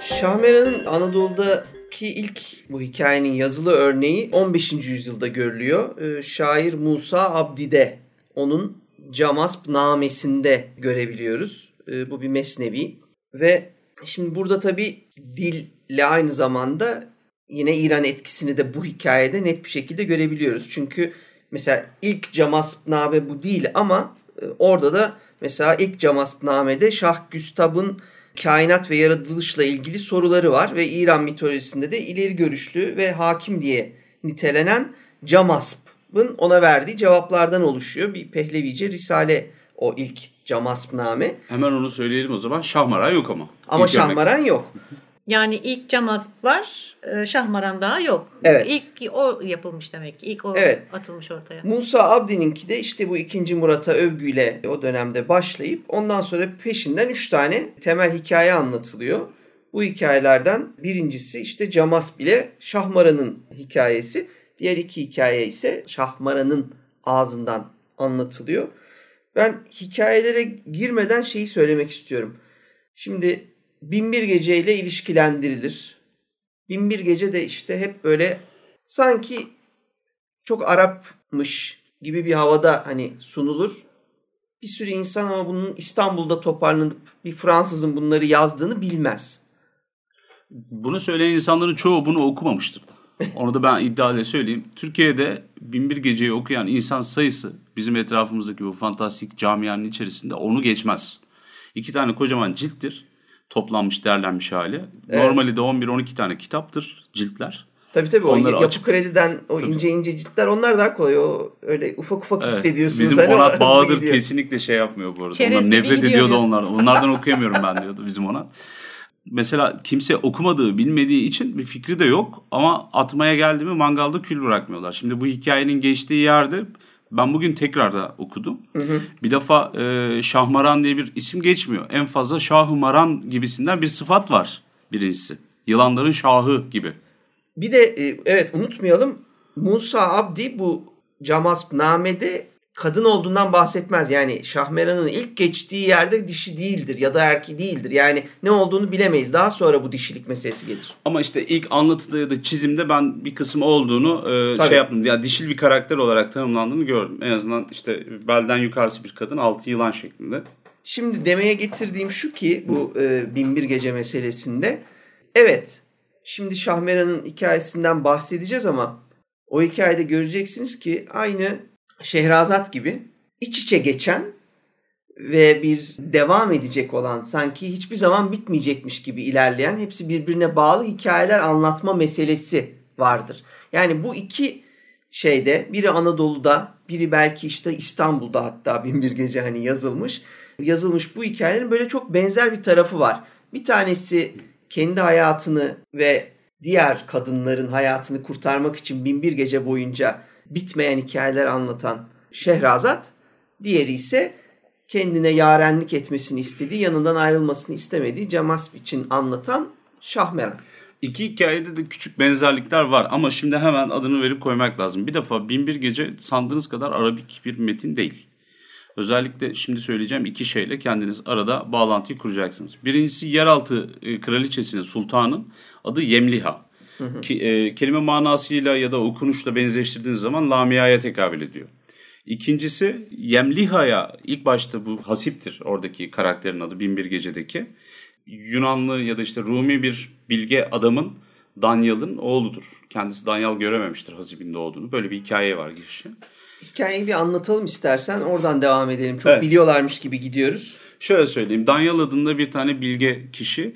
Şahmeran'ın Anadolu'daki ilk bu hikayenin yazılı örneği 15. yüzyılda görülüyor. Ee, şair Musa Abdi'de onun Camasp namesinde görebiliyoruz. Ee, bu bir mesnevi ve şimdi burada tabii dille aynı zamanda yine İran etkisini de bu hikayede net bir şekilde görebiliyoruz. Çünkü mesela ilk Camasp-name bu değil ama orada da mesela ilk Camasp-name'de Şah Güstab'ın kainat ve yaratılışla ilgili soruları var ve İran mitolojisinde de ileri görüşlü ve hakim diye nitelenen Camasp'ın ona verdiği cevaplardan oluşuyor. Bir Pehlevice risale o ilk Camasp-name. Hemen onu söyleyelim o zaman. Şahmaran yok ama. Ama İlk örnek. Şahmaran yok. Yani ilk Camasp var, e, Şahmaran daha yok. Evet. İlk o yapılmış demek. ki. İlk o Evet. atılmış ortaya. Musa Abdi'ninki de işte bu 2. Murat'a övgüyle o dönemde başlayıp ondan sonra peşinden 3 tane temel hikaye anlatılıyor. Bu hikayelerden birincisi işte Camasp ile Şahmaran'ın hikayesi. Diğer iki hikaye ise Şahmaran'ın ağzından anlatılıyor. Ben hikayelere girmeden şeyi söylemek istiyorum. Şimdi Binbir Gece ile ilişkilendirilir. Binbir Gece de işte hep böyle sanki çok Arapmış gibi bir havada hani sunulur. Bir sürü insan ama bunun İstanbul'da toparlanıp bir Fransızın bunları yazdığını bilmez. Bunu söyleyen insanların çoğu bunu okumamıştır. Onu da ben iddiayla söyleyeyim. Türkiye'de Binbir Gece'yi okuyan insan sayısı bizim etrafımızdaki bu fantastik camianın içerisinde onu geçmez. İki tane kocaman cilttir. Toplanmış, derlenmiş hali. Evet. Normali de 11-12 tane kitaptır ciltler. Tabii tabii o Onları yapı açıp- krediden o Tabii. ince ince ciltler onlar daha kolay. O öyle ufak ufak Evet. hissediyorsunuz. Bizim hani Onat Bahadır gidiyor. kesinlikle şey yapmıyor bu arada. Çerez Onlar nefret ediyordu diyorsun. onlardan. Onlardan okuyamıyorum ben diyordu bizim Onat. Mesela kimse okumadığı, bilmediği için bir fikri de yok. Ama atmaya geldi mi mangalda kül bırakmıyorlar. Şimdi bu hikayenin geçtiği yerde ben bugün tekrar da okudum. Hı hı. Bir defa e, Şahmaran diye bir isim geçmiyor. En fazla Şahmaran gibisinden bir sıfat var birincisi. Yılanların şahı gibi. Bir de e, evet unutmayalım Musa Abdi bu Camasp namede kadın olduğundan bahsetmez. Yani Şahmeran'ın ilk geçtiği yerde dişi değildir ya da erki değildir. Yani ne olduğunu bilemeyiz. Daha sonra bu dişilik meselesi gelir. Ama işte ilk anlatıda ya da çizimde ben bir kısım olduğunu e, Tabii. şey yaptım. Ya dişil bir karakter olarak tanımlandığını gördüm. En azından işte belden yukarısı bir kadın, altı yılan şeklinde. Şimdi demeye getirdiğim şu ki bu e, Binbir Gece meselesinde evet şimdi Şahmeran'ın hikayesinden bahsedeceğiz ama o hikayede göreceksiniz ki aynı Şehrazat gibi iç içe geçen ve bir devam edecek olan sanki hiçbir zaman bitmeyecekmiş gibi ilerleyen hepsi birbirine bağlı hikayeler anlatma meselesi vardır. Yani bu iki şeyde biri Anadolu'da biri belki işte İstanbul'da hatta Binbir Gece hani yazılmış yazılmış bu hikayelerin böyle çok benzer bir tarafı var. Bir tanesi kendi hayatını ve diğer kadınların hayatını kurtarmak için binbir gece boyunca bitmeyen hikayeler anlatan Şehrazat. Diğeri ise kendine yarenlik etmesini istediği, yanından ayrılmasını istemediği Camasp için anlatan Şahmeran. İki hikayede de küçük benzerlikler var ama şimdi hemen adını verip koymak lazım. Bir defa Binbir Gece sandığınız kadar arabik bir metin değil. Özellikle şimdi söyleyeceğim iki şeyle kendiniz arada bağlantıyı kuracaksınız. Birincisi yeraltı e, kraliçesinin, sultanın adı Yemliha. Hı hı. Ki, e, kelime manasıyla ya da okunuşla benzeştirdiğiniz zaman Lamia'ya tekabül ediyor. İkincisi Yemliha'ya ilk başta bu Hasip'tir oradaki karakterin adı Binbir Gece'deki. Yunanlı ya da işte Rumi bir bilge adamın Danyal'ın oğludur. Kendisi Danyal görememiştir Hasip'in doğduğunu. Böyle bir hikaye var girişi. Hikayeyi bir anlatalım istersen oradan devam edelim. Çok evet. biliyorlarmış gibi gidiyoruz. Şöyle söyleyeyim. Danyal adında bir tane bilge kişi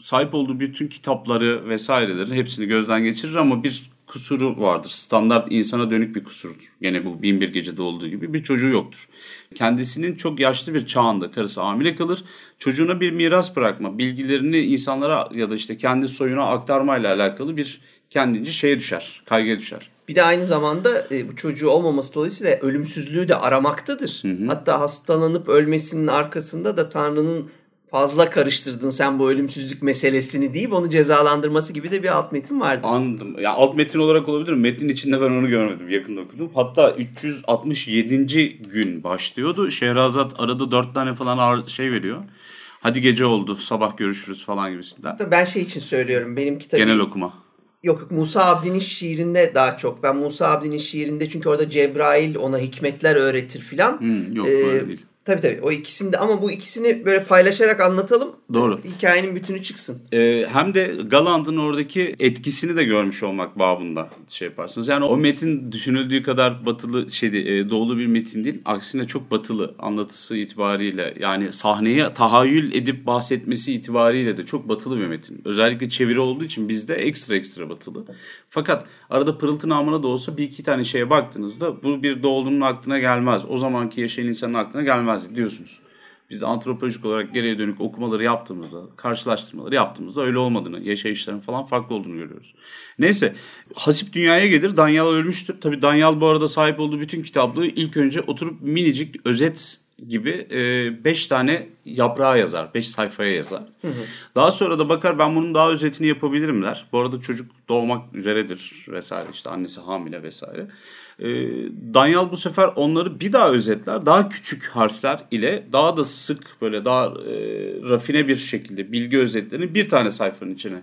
sahip olduğu bütün kitapları vesaireleri hepsini gözden geçirir ama bir kusuru vardır. Standart insana dönük bir kusurdur. Gene bu binbir gecede olduğu gibi bir çocuğu yoktur. Kendisinin çok yaşlı bir çağında karısı hamile kalır. Çocuğuna bir miras bırakma, bilgilerini insanlara ya da işte kendi soyuna aktarmayla alakalı bir kendince şeye düşer, kaygıya düşer. Bir de aynı zamanda e, bu çocuğu olmaması dolayısıyla ölümsüzlüğü de aramaktadır. Hı hı. Hatta hastalanıp ölmesinin arkasında da Tanrı'nın fazla karıştırdın sen bu ölümsüzlük meselesini deyip onu cezalandırması gibi de bir alt metin vardı. Anladım. Ya alt metin olarak olabilir mi? Metnin içinde ben onu görmedim. Yakında okudum. Hatta 367. gün başlıyordu. Şehrazat arada 4 tane falan şey veriyor. Hadi gece oldu sabah görüşürüz falan gibisinden. Ben şey için söylüyorum. Benim kitabım... Genel okuma. Yok Musa Abdi'nin şiirinde daha çok. Ben Musa Abdi'nin şiirinde çünkü orada Cebrail ona hikmetler öğretir filan. Hmm, yok ee, böyle değil. Tabii tabii o ikisinde ama bu ikisini böyle paylaşarak anlatalım. Doğru. Hikayenin bütünü çıksın. Ee, hem de Galand'ın oradaki etkisini de görmüş olmak babında şey yaparsınız. Yani o metin düşünüldüğü kadar batılı şeydi e, doğulu bir metin değil. Aksine çok batılı anlatısı itibariyle yani sahneye tahayyül edip bahsetmesi itibariyle de çok batılı bir metin. Özellikle çeviri olduğu için bizde ekstra ekstra batılı. Fakat arada pırıltı namına da olsa bir iki tane şeye baktığınızda bu bir doğulunun aklına gelmez. O zamanki yaşayan insanın aklına gelmez diyorsunuz. Biz de antropolojik olarak geriye dönük okumaları yaptığımızda, karşılaştırmaları yaptığımızda öyle olmadığını, yaşayışların falan farklı olduğunu görüyoruz. Neyse, Hasip dünyaya gelir, Danyal ölmüştür. Tabii Danyal bu arada sahip olduğu bütün kitaplığı ilk önce oturup minicik özet gibi 5 e, tane yaprağa yazar. 5 sayfaya yazar. Hı hı. Daha sonra da bakar ben bunun daha özetini yapabilirim der. Bu arada çocuk doğmak üzeredir vesaire işte annesi hamile vesaire. E, Danyal bu sefer onları bir daha özetler. Daha küçük harfler ile daha da sık böyle daha e, rafine bir şekilde bilgi özetlerini bir tane sayfanın içine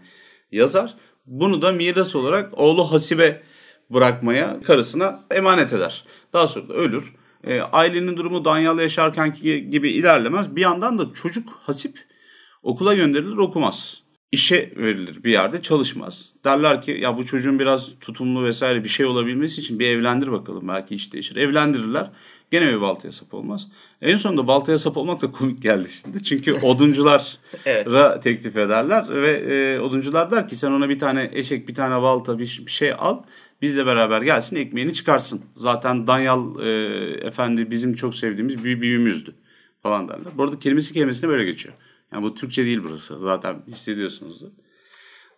yazar. Bunu da miras olarak oğlu Hasibe bırakmaya karısına emanet eder. Daha sonra da ölür e, ailenin durumu Danyal yaşarken gibi ilerlemez. Bir yandan da çocuk hasip okula gönderilir okumaz. İşe verilir bir yerde çalışmaz. Derler ki ya bu çocuğun biraz tutumlu vesaire bir şey olabilmesi için bir evlendir bakalım belki iş değişir. Evlendirirler. Gene bir baltaya sap olmaz. En sonunda baltaya sap olmak da komik geldi şimdi. Çünkü odunculara evet. teklif ederler ve e, oduncular der ki sen ona bir tane eşek, bir tane balta, bir, bir şey al bizle beraber gelsin ekmeğini çıkarsın. Zaten Danyal e, Efendi bizim çok sevdiğimiz bir büyüğümüzdü falan derler. Bu arada kelimesi kelimesine böyle geçiyor. Yani bu Türkçe değil burası zaten hissediyorsunuzdur.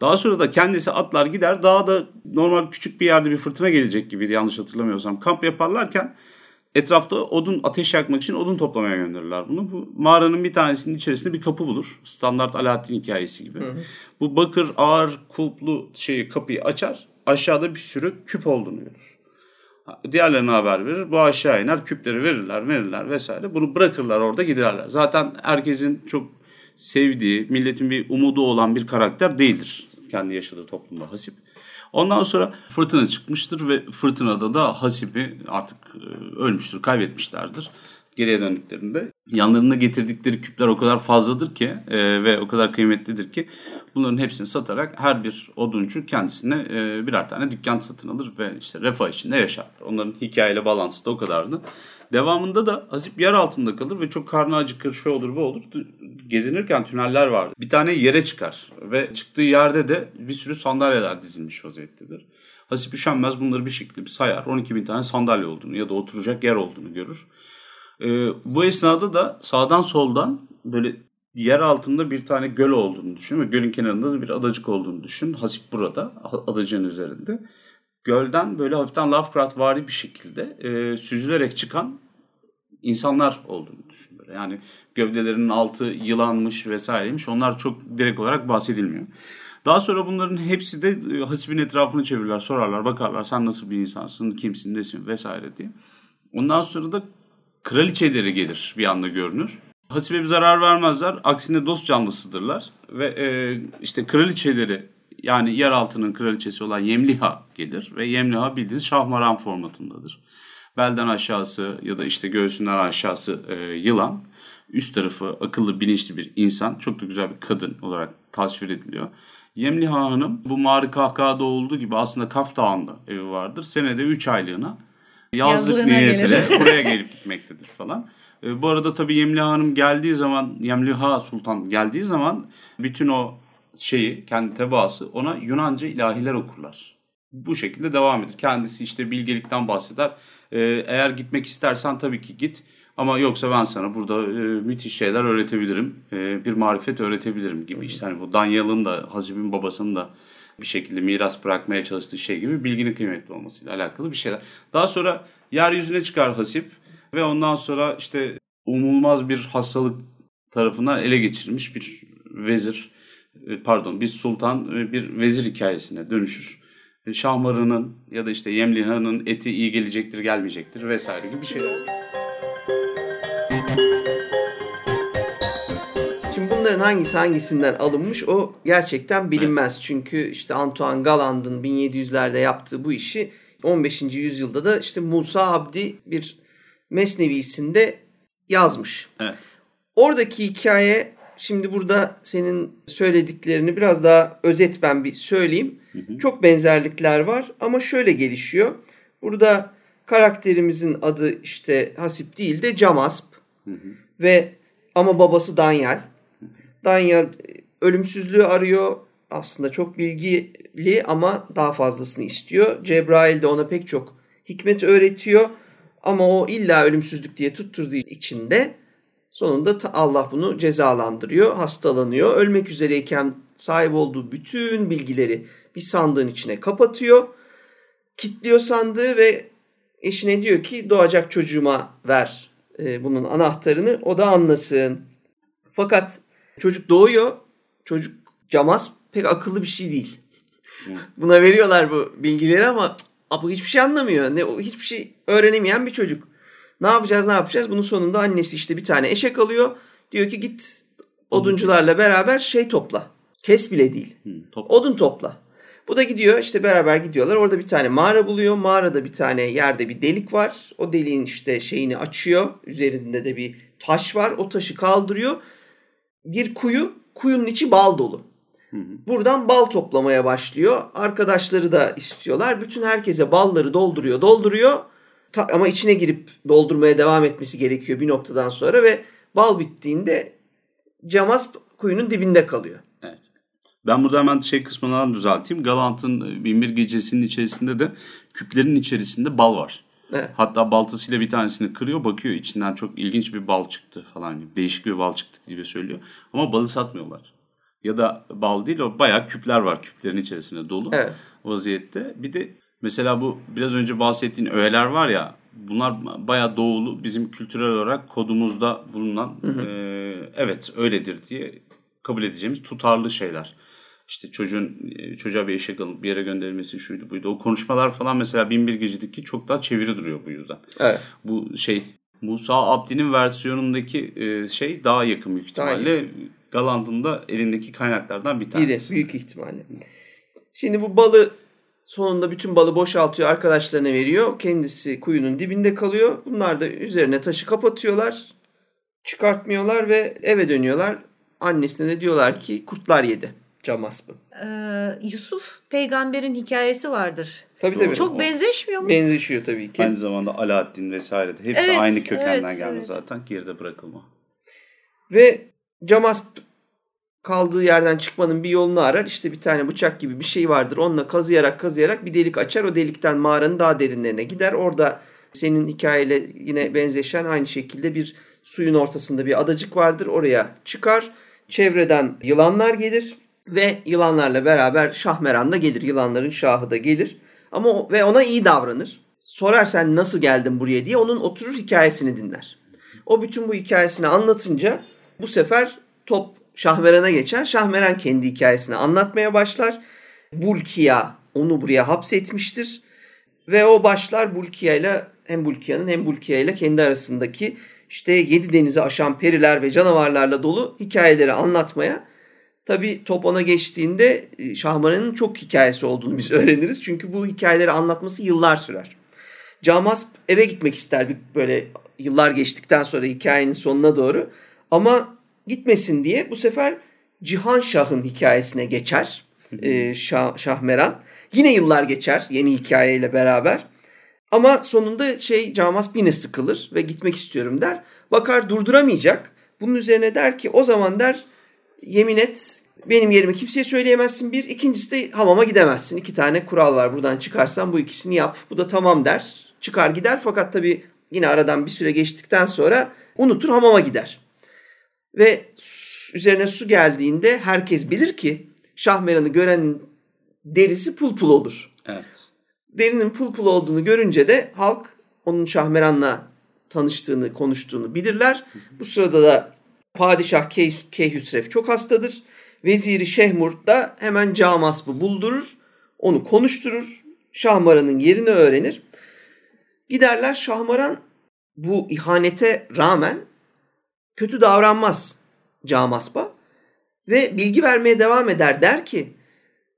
Daha sonra da kendisi atlar gider. Daha da normal küçük bir yerde bir fırtına gelecek gibiydi yanlış hatırlamıyorsam. Kamp yaparlarken etrafta odun ateş yakmak için odun toplamaya gönderirler bunu. Bu mağaranın bir tanesinin içerisinde bir kapı bulur. Standart Alaaddin hikayesi gibi. Hı hı. Bu bakır ağır kulplu şeyi kapıyı açar aşağıda bir sürü küp olduğunu görür. Diğerlerine haber verir. Bu aşağı iner. Küpleri verirler, verirler vesaire. Bunu bırakırlar orada giderler. Zaten herkesin çok sevdiği, milletin bir umudu olan bir karakter değildir. Kendi yaşadığı toplumda Hasip. Ondan sonra fırtına çıkmıştır ve fırtınada da Hasip'i artık e, ölmüştür, kaybetmişlerdir geriye döndüklerinde yanlarında getirdikleri küpler o kadar fazladır ki e, ve o kadar kıymetlidir ki bunların hepsini satarak her bir oduncu kendisine e, birer tane dükkan satın alır ve işte refah içinde yaşar. Onların hikayeyle balansı da o kadardı. Devamında da Hasip yer altında kalır ve çok karnı acıkır, şu olur bu olur. Gezinirken tüneller vardı. Bir tane yere çıkar ve çıktığı yerde de bir sürü sandalyeler dizilmiş vaziyettedir. Hasip üşenmez bunları bir şekilde bir sayar. 12 bin tane sandalye olduğunu ya da oturacak yer olduğunu görür. Ee, bu esnada da sağdan soldan böyle yer altında bir tane göl olduğunu düşün ve gölün kenarında da bir adacık olduğunu düşün. Hasip burada, adacığın üzerinde. Gölden böyle hafiften Lovecraft vari bir şekilde e, süzülerek çıkan insanlar olduğunu düşün. Yani gövdelerinin altı yılanmış vesaireymiş. Onlar çok direkt olarak bahsedilmiyor. Daha sonra bunların hepsi de e, hasibin etrafını çevirirler, sorarlar, bakarlar sen nasıl bir insansın, kimsin, nesin vesaire diye. Ondan sonra da kraliçeleri gelir bir anda görünür. Hasibe bir zarar vermezler. Aksine dost canlısıdırlar. Ve e, işte kraliçeleri yani yeraltının kraliçesi olan Yemliha gelir. Ve Yemliha bildiğiniz şahmaran formatındadır. Belden aşağısı ya da işte göğsünden aşağısı e, yılan. Üst tarafı akıllı bilinçli bir insan. Çok da güzel bir kadın olarak tasvir ediliyor. Yemliha Hanım bu Mağrı Kahkaha'da olduğu gibi aslında Kaf Dağı'nda evi vardır. Senede 3 aylığına yazlık Yazlığına niyetiyle gelir. buraya gelip gitmektedir falan. E, bu arada tabii Yemliha Hanım geldiği zaman, Yemliha Sultan geldiği zaman bütün o şeyi, kendi tebaası ona Yunanca ilahiler okurlar. Bu şekilde devam eder. Kendisi işte bilgelikten bahseder. E, eğer gitmek istersen tabii ki git. Ama yoksa ben sana burada e, müthiş şeyler öğretebilirim. E, bir marifet öğretebilirim gibi. İşte hani bu Danyal'ın da Hazib'in babasının da bir şekilde miras bırakmaya çalıştığı şey gibi bilginin kıymetli olmasıyla alakalı bir şeyler. Daha sonra yeryüzüne çıkar Hasip ve ondan sonra işte umulmaz bir hastalık tarafından ele geçirilmiş bir vezir, e, pardon bir sultan ve bir vezir hikayesine dönüşür. E, Şahmarı'nın ya da işte Yemliha'nın eti iyi gelecektir gelmeyecektir vesaire gibi şeyler. Bunların hangisi hangisinden alınmış o gerçekten bilinmez. Çünkü işte Antoine Galland'ın 1700'lerde yaptığı bu işi 15. yüzyılda da işte Musa Abdi bir mesnevisinde yazmış. Evet. Oradaki hikaye şimdi burada senin söylediklerini biraz daha özet ben bir söyleyeyim. Çok benzerlikler var ama şöyle gelişiyor. Burada karakterimizin adı işte Hasip değil de Camasp. Ve ama babası Danyal. Danyal e, ölümsüzlüğü arıyor. Aslında çok bilgili ama daha fazlasını istiyor. Cebrail de ona pek çok hikmet öğretiyor. Ama o illa ölümsüzlük diye tutturduğu için de sonunda Allah bunu cezalandırıyor. Hastalanıyor. Ölmek üzereyken sahip olduğu bütün bilgileri bir sandığın içine kapatıyor. Kitliyor sandığı ve eşine diyor ki doğacak çocuğuma ver e, bunun anahtarını o da anlasın. Fakat çocuk doğuyor. Çocuk Camas pek akıllı bir şey değil. Buna veriyorlar bu bilgileri ama bu hiçbir şey anlamıyor. Ne hiçbir şey öğrenemeyen bir çocuk. Ne yapacağız ne yapacağız? Bunun sonunda annesi işte bir tane eşek alıyor. Diyor ki git oduncularla beraber şey topla. Kes bile değil. Odun topla. Bu da gidiyor işte beraber gidiyorlar. Orada bir tane mağara buluyor. Mağarada bir tane yerde bir delik var. O deliğin işte şeyini açıyor. Üzerinde de bir taş var. O taşı kaldırıyor. Bir kuyu. Kuyunun içi bal dolu. Hı hı. Buradan bal toplamaya başlıyor. Arkadaşları da istiyorlar. Bütün herkese balları dolduruyor, dolduruyor. Ta- ama içine girip doldurmaya devam etmesi gerekiyor bir noktadan sonra ve bal bittiğinde Camas kuyunun dibinde kalıyor. Ben burada hemen şey kısmından düzelteyim. Galant'ın e, Binbir Gecesi'nin içerisinde de küplerin içerisinde bal var. Evet. Hatta baltasıyla bir tanesini kırıyor bakıyor içinden çok ilginç bir bal çıktı falan gibi. Değişik bir bal çıktı gibi söylüyor. Ama balı satmıyorlar. Ya da bal değil o bayağı küpler var küplerin içerisinde dolu Evet. vaziyette. Bir de mesela bu biraz önce bahsettiğin öğeler var ya bunlar bayağı doğulu bizim kültürel olarak kodumuzda bulunan e, evet öyledir diye kabul edeceğimiz tutarlı şeyler. İşte çocuğun e, çocuğa bir eşek alıp bir yere gönderilmesi şuydu buydu. O konuşmalar falan mesela Binbir Gece'deki çok daha çeviri duruyor bu yüzden. Evet. Bu şey Musa Abdi'nin versiyonundaki e, şey daha yakın büyük ihtimalle. Galand'ın da elindeki kaynaklardan bir Biri tanesi. büyük ihtimalle. Şimdi bu balı sonunda bütün balı boşaltıyor arkadaşlarına veriyor. Kendisi kuyunun dibinde kalıyor. Bunlar da üzerine taşı kapatıyorlar. Çıkartmıyorlar ve eve dönüyorlar. Annesine de diyorlar ki kurtlar yedi Camasp'ı. Ee, Yusuf peygamberin hikayesi vardır. Tabii tabii. Çok benzeşmiyor mu? benzeşiyor tabii ki. Aynı zamanda Alaaddin vesaire de hepsi Evet, aynı kökenden evet, gelme evet. zaten. Geride bırakılma. Ve Camasp kaldığı yerden çıkmanın bir yolunu arar. İşte bir tane bıçak gibi bir şey vardır. Onunla kazıyarak kazıyarak bir delik açar. O delikten mağaranın daha derinlerine gider. Orada Senin hikayeyle yine benzeşen aynı şekilde bir suyun ortasında bir adacık vardır. Oraya çıkar. Çevreden yılanlar gelir ve yılanlarla beraber Şahmeran da gelir. Yılanların şahı da gelir. Ama ve ona iyi davranır. Sorar sen nasıl geldin buraya diye onun oturur hikayesini dinler. O bütün bu hikayesini anlatınca bu sefer top Şahmeran'a geçer. Şahmeran kendi hikayesini anlatmaya başlar. Bulkiya onu buraya hapsetmiştir. Ve o başlar Bulkiya ile hem Bulkiya'nın hem Bulkiya ile kendi arasındaki işte yedi denizi aşan periler ve canavarlarla dolu hikayeleri anlatmaya. Tabi top ona geçtiğinde e, Şahmaran'ın çok hikayesi olduğunu biz öğreniriz. Çünkü bu hikayeleri anlatması yıllar sürer. Camasp eve gitmek ister bir böyle yıllar geçtikten sonra hikayenin sonuna doğru. Ama gitmesin diye bu sefer Cihan Şah'ın hikayesine geçer e, Şah, Şahmeran. Yine yıllar geçer yeni hikayeyle beraber. Ama sonunda şey Camas yine sıkılır ve gitmek istiyorum der. Bakar durduramayacak. Bunun üzerine der ki o zaman der yemin et benim yerimi kimseye söyleyemezsin bir. İkincisi de hamama gidemezsin. İki tane kural var buradan çıkarsan bu ikisini yap. Bu da tamam der. Çıkar gider fakat tabii yine aradan bir süre geçtikten sonra unutur hamama gider. Ve üzerine su geldiğinde herkes bilir ki Şahmeran'ı gören derisi pul pul olur. Evet. Derinin pul pul olduğunu görünce de halk onun Şahmeran'la tanıştığını, konuştuğunu bilirler. Bu sırada da Padişah Key, Keyhüsref çok hastadır. Veziri Şehmurt da hemen Camasp'ı buldurur. Onu konuşturur. Şahmaran'ın yerini öğrenir. Giderler Şahmaran bu ihanete rağmen kötü davranmaz Camasp'a. Ve bilgi vermeye devam eder. Der ki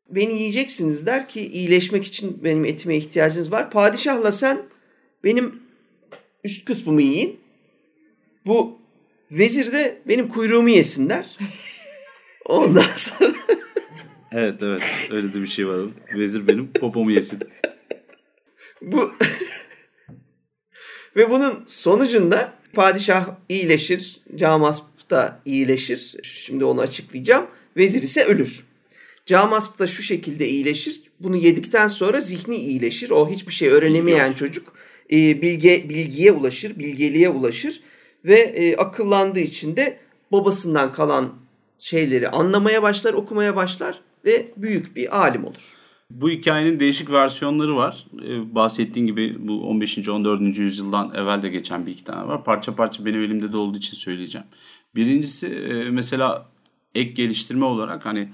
beni yiyeceksiniz der ki iyileşmek için benim etime ihtiyacınız var. Padişahla sen benim üst kısmımı yiyin. Bu vezir de benim kuyruğumu yesin der. Ondan sonra Evet evet öyle de bir şey var. Vezir benim popomu yesin. bu ve bunun sonucunda padişah iyileşir. Camasp da iyileşir. Şimdi onu açıklayacağım. Vezir ise ölür. Camasp da şu şekilde iyileşir. Bunu yedikten sonra zihni iyileşir. O hiçbir şey öğrenemeyen çocuk e, bilge bilgiye ulaşır, bilgeliğe ulaşır ve e, akıllandığı için de babasından kalan şeyleri anlamaya başlar, okumaya başlar ve büyük bir alim olur. Bu hikayenin değişik versiyonları var. Ee, bahsettiğin gibi bu 15. 14. yüzyıldan evvel de geçen bir iki tane var. Parça parça benim elimde de olduğu için söyleyeceğim. Birincisi e, mesela ek geliştirme olarak hani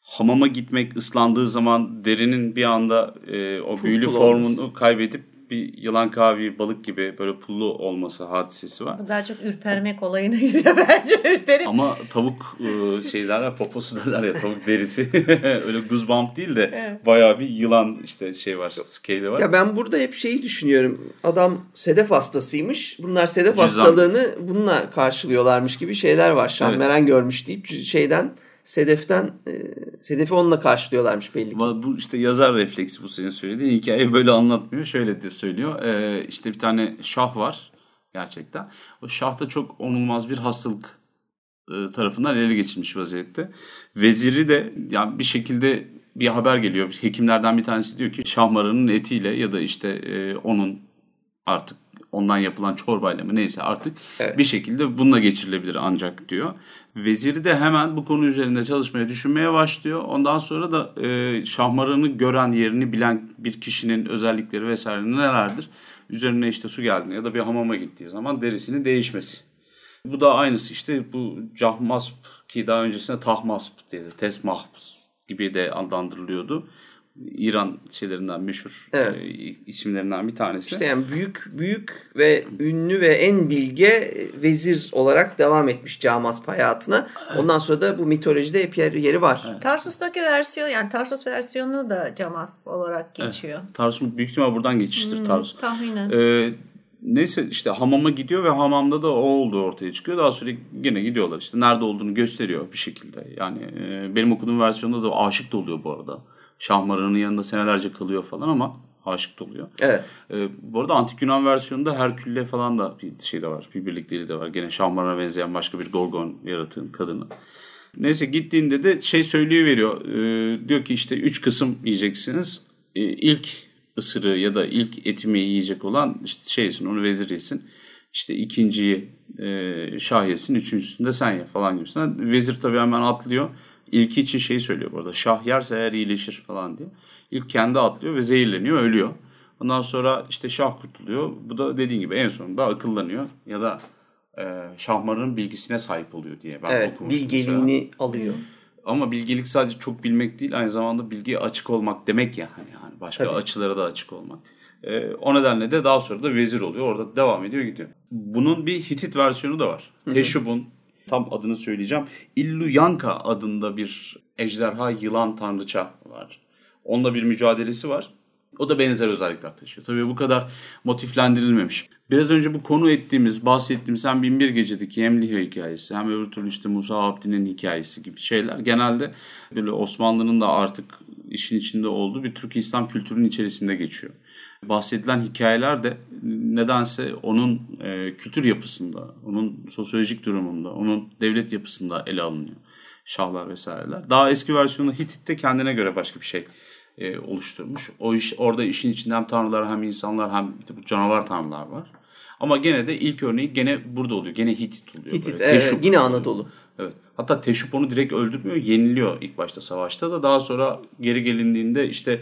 hamama gitmek ıslandığı zaman derinin bir anda e, o Pul büyülü pul formunu olması. kaybedip bir yılan kavi balık gibi böyle pullu olması hadisesi var. Bu daha çok ürpermek olayına giriyor bence ürperip. Ama tavuk e, şey derler poposu derler ya tavuk derisi öyle goosebump değil de Evet. bayağı bir yılan işte şey var scale'i var. Ya ben burada hep şeyi düşünüyorum. Adam sedef hastasıymış. Bunlar sedef Cüzdan. hastalığını bununla karşılıyorlarmış gibi şeyler var. Şahmeran görmüş deyip şeyden sedeften e, sedefi onunla karşılıyorlarmış belli ki. Bu işte yazar refleksi bu senin söylediğin. Hikayeyi böyle anlatmıyor. Şöyle de söylüyor. Ee, işte bir tane şah var gerçekten. O şah da çok onulmaz bir hastalık e, tarafından ele geçirmiş vaziyette. Veziri de yani bir şekilde bir haber geliyor. Hekimlerden bir tanesi diyor ki Şahmaran'ın etiyle ya da işte e, onun artık ondan yapılan çorbayla mı neyse artık Evet. bir şekilde bununla geçirilebilir ancak diyor. Veziri de hemen bu konu üzerinde çalışmaya, düşünmeye başlıyor. Ondan sonra da e, Şahmaran'ı gören, yerini bilen bir kişinin özellikleri vesaire nelerdir? Üzerine işte su geldiğinde ya da bir hamama gittiği zaman derisinin değişmesi. Bu da aynısı işte bu Cahmasp ki daha öncesinde Tahmasp diye de Tesmahps gibi de adlandırılıyordu. İran şeylerinden meşhur Evet. e, isimlerinden bir tanesi. İşte yani büyük büyük ve ünlü ve en bilge vezir olarak devam etmiş Camasp hayatına. Ondan sonra da bu mitolojide hep yer, yeri var. Tarsus'taki versiyon yani Tarsus versiyonu da Camasp olarak geçiyor. Tarsus büyük ihtimal buradan geçiştir Hmm, Tarsus. Tahminen. Ee, neyse işte hamama gidiyor ve hamamda da o olduğu ortaya çıkıyor. Daha sonra yine gidiyorlar işte nerede olduğunu gösteriyor bir şekilde. Yani e, benim okuduğum versiyonda da aşık da oluyor bu arada. Şahmaran'ın yanında senelerce kalıyor falan ama aşık oluyor. Evet. Ee, bu arada Antik Yunan versiyonunda Herkül'le falan da bir şey de var. Bir birlikteliği de var. Gene Şahmaran'a benzeyen başka bir Gorgon yaratığın kadını. Neyse gittiğinde de şey söyleyiveriyor. Ee, diyor ki işte üç kısım yiyeceksiniz. Ee, ilk ısırığı ya da ilk etimi yiyecek olan işte şeysin onu vezir yesin. İşte ikinciyi e, şah yesin, üçüncüsünü de sen ye falan gibisinden. Vezir tabii hemen atlıyor. İlki için şeyi söylüyor burada. Şah yerse eğer iyileşir falan diye. İlk kendi atlıyor ve zehirleniyor, ölüyor. Ondan sonra işte şah kurtuluyor. Bu da dediğin gibi en sonunda akıllanıyor ya da e, Şahmar'ın bilgisine sahip oluyor diye ben evet, okumuştum. bilgeliğini mesela. alıyor. Ama bilgelik sadece çok bilmek değil aynı zamanda bilgiye açık olmak demek ya. Hani yani başka Tabii. açılara da açık olmak. E, o nedenle de daha sonra da vezir oluyor. Orada devam ediyor gidiyor. Bunun bir Hitit versiyonu da var. Teşub'un tam adını söyleyeceğim. Illuyanka adında bir ejderha yılan tanrıça var. Onunla bir mücadelesi var. O da benzer özellikler taşıyor. Tabii bu kadar motiflendirilmemiş. Biraz önce bu konu ettiğimiz, bahsettiğimiz hem Binbir Gece'deki hem Liha hikayesi hem öbür türlü işte Musa Abdi'nin hikayesi gibi şeyler genelde böyle Osmanlı'nın da artık işin içinde olduğu bir Türk İslam kültürünün içerisinde geçiyor. Bahsedilen hikayeler de nedense onun e, kültür yapısında, onun sosyolojik durumunda, onun devlet yapısında ele alınıyor. Şahlar vesaireler. Daha eski versiyonu Hitit'te kendine göre başka bir şey e, oluşturmuş. O iş orada işin içinde hem tanrılar hem insanlar hem de canavar tanrılar var. Ama gene de ilk örneği gene burada oluyor. Gene Hitit oluyor. Hitit, Böyle evet, yine. Anadolu. Evet. Hatta Teşup onu direkt öldürmüyor. Yeniliyor ilk başta savaşta da. Daha sonra geri gelindiğinde işte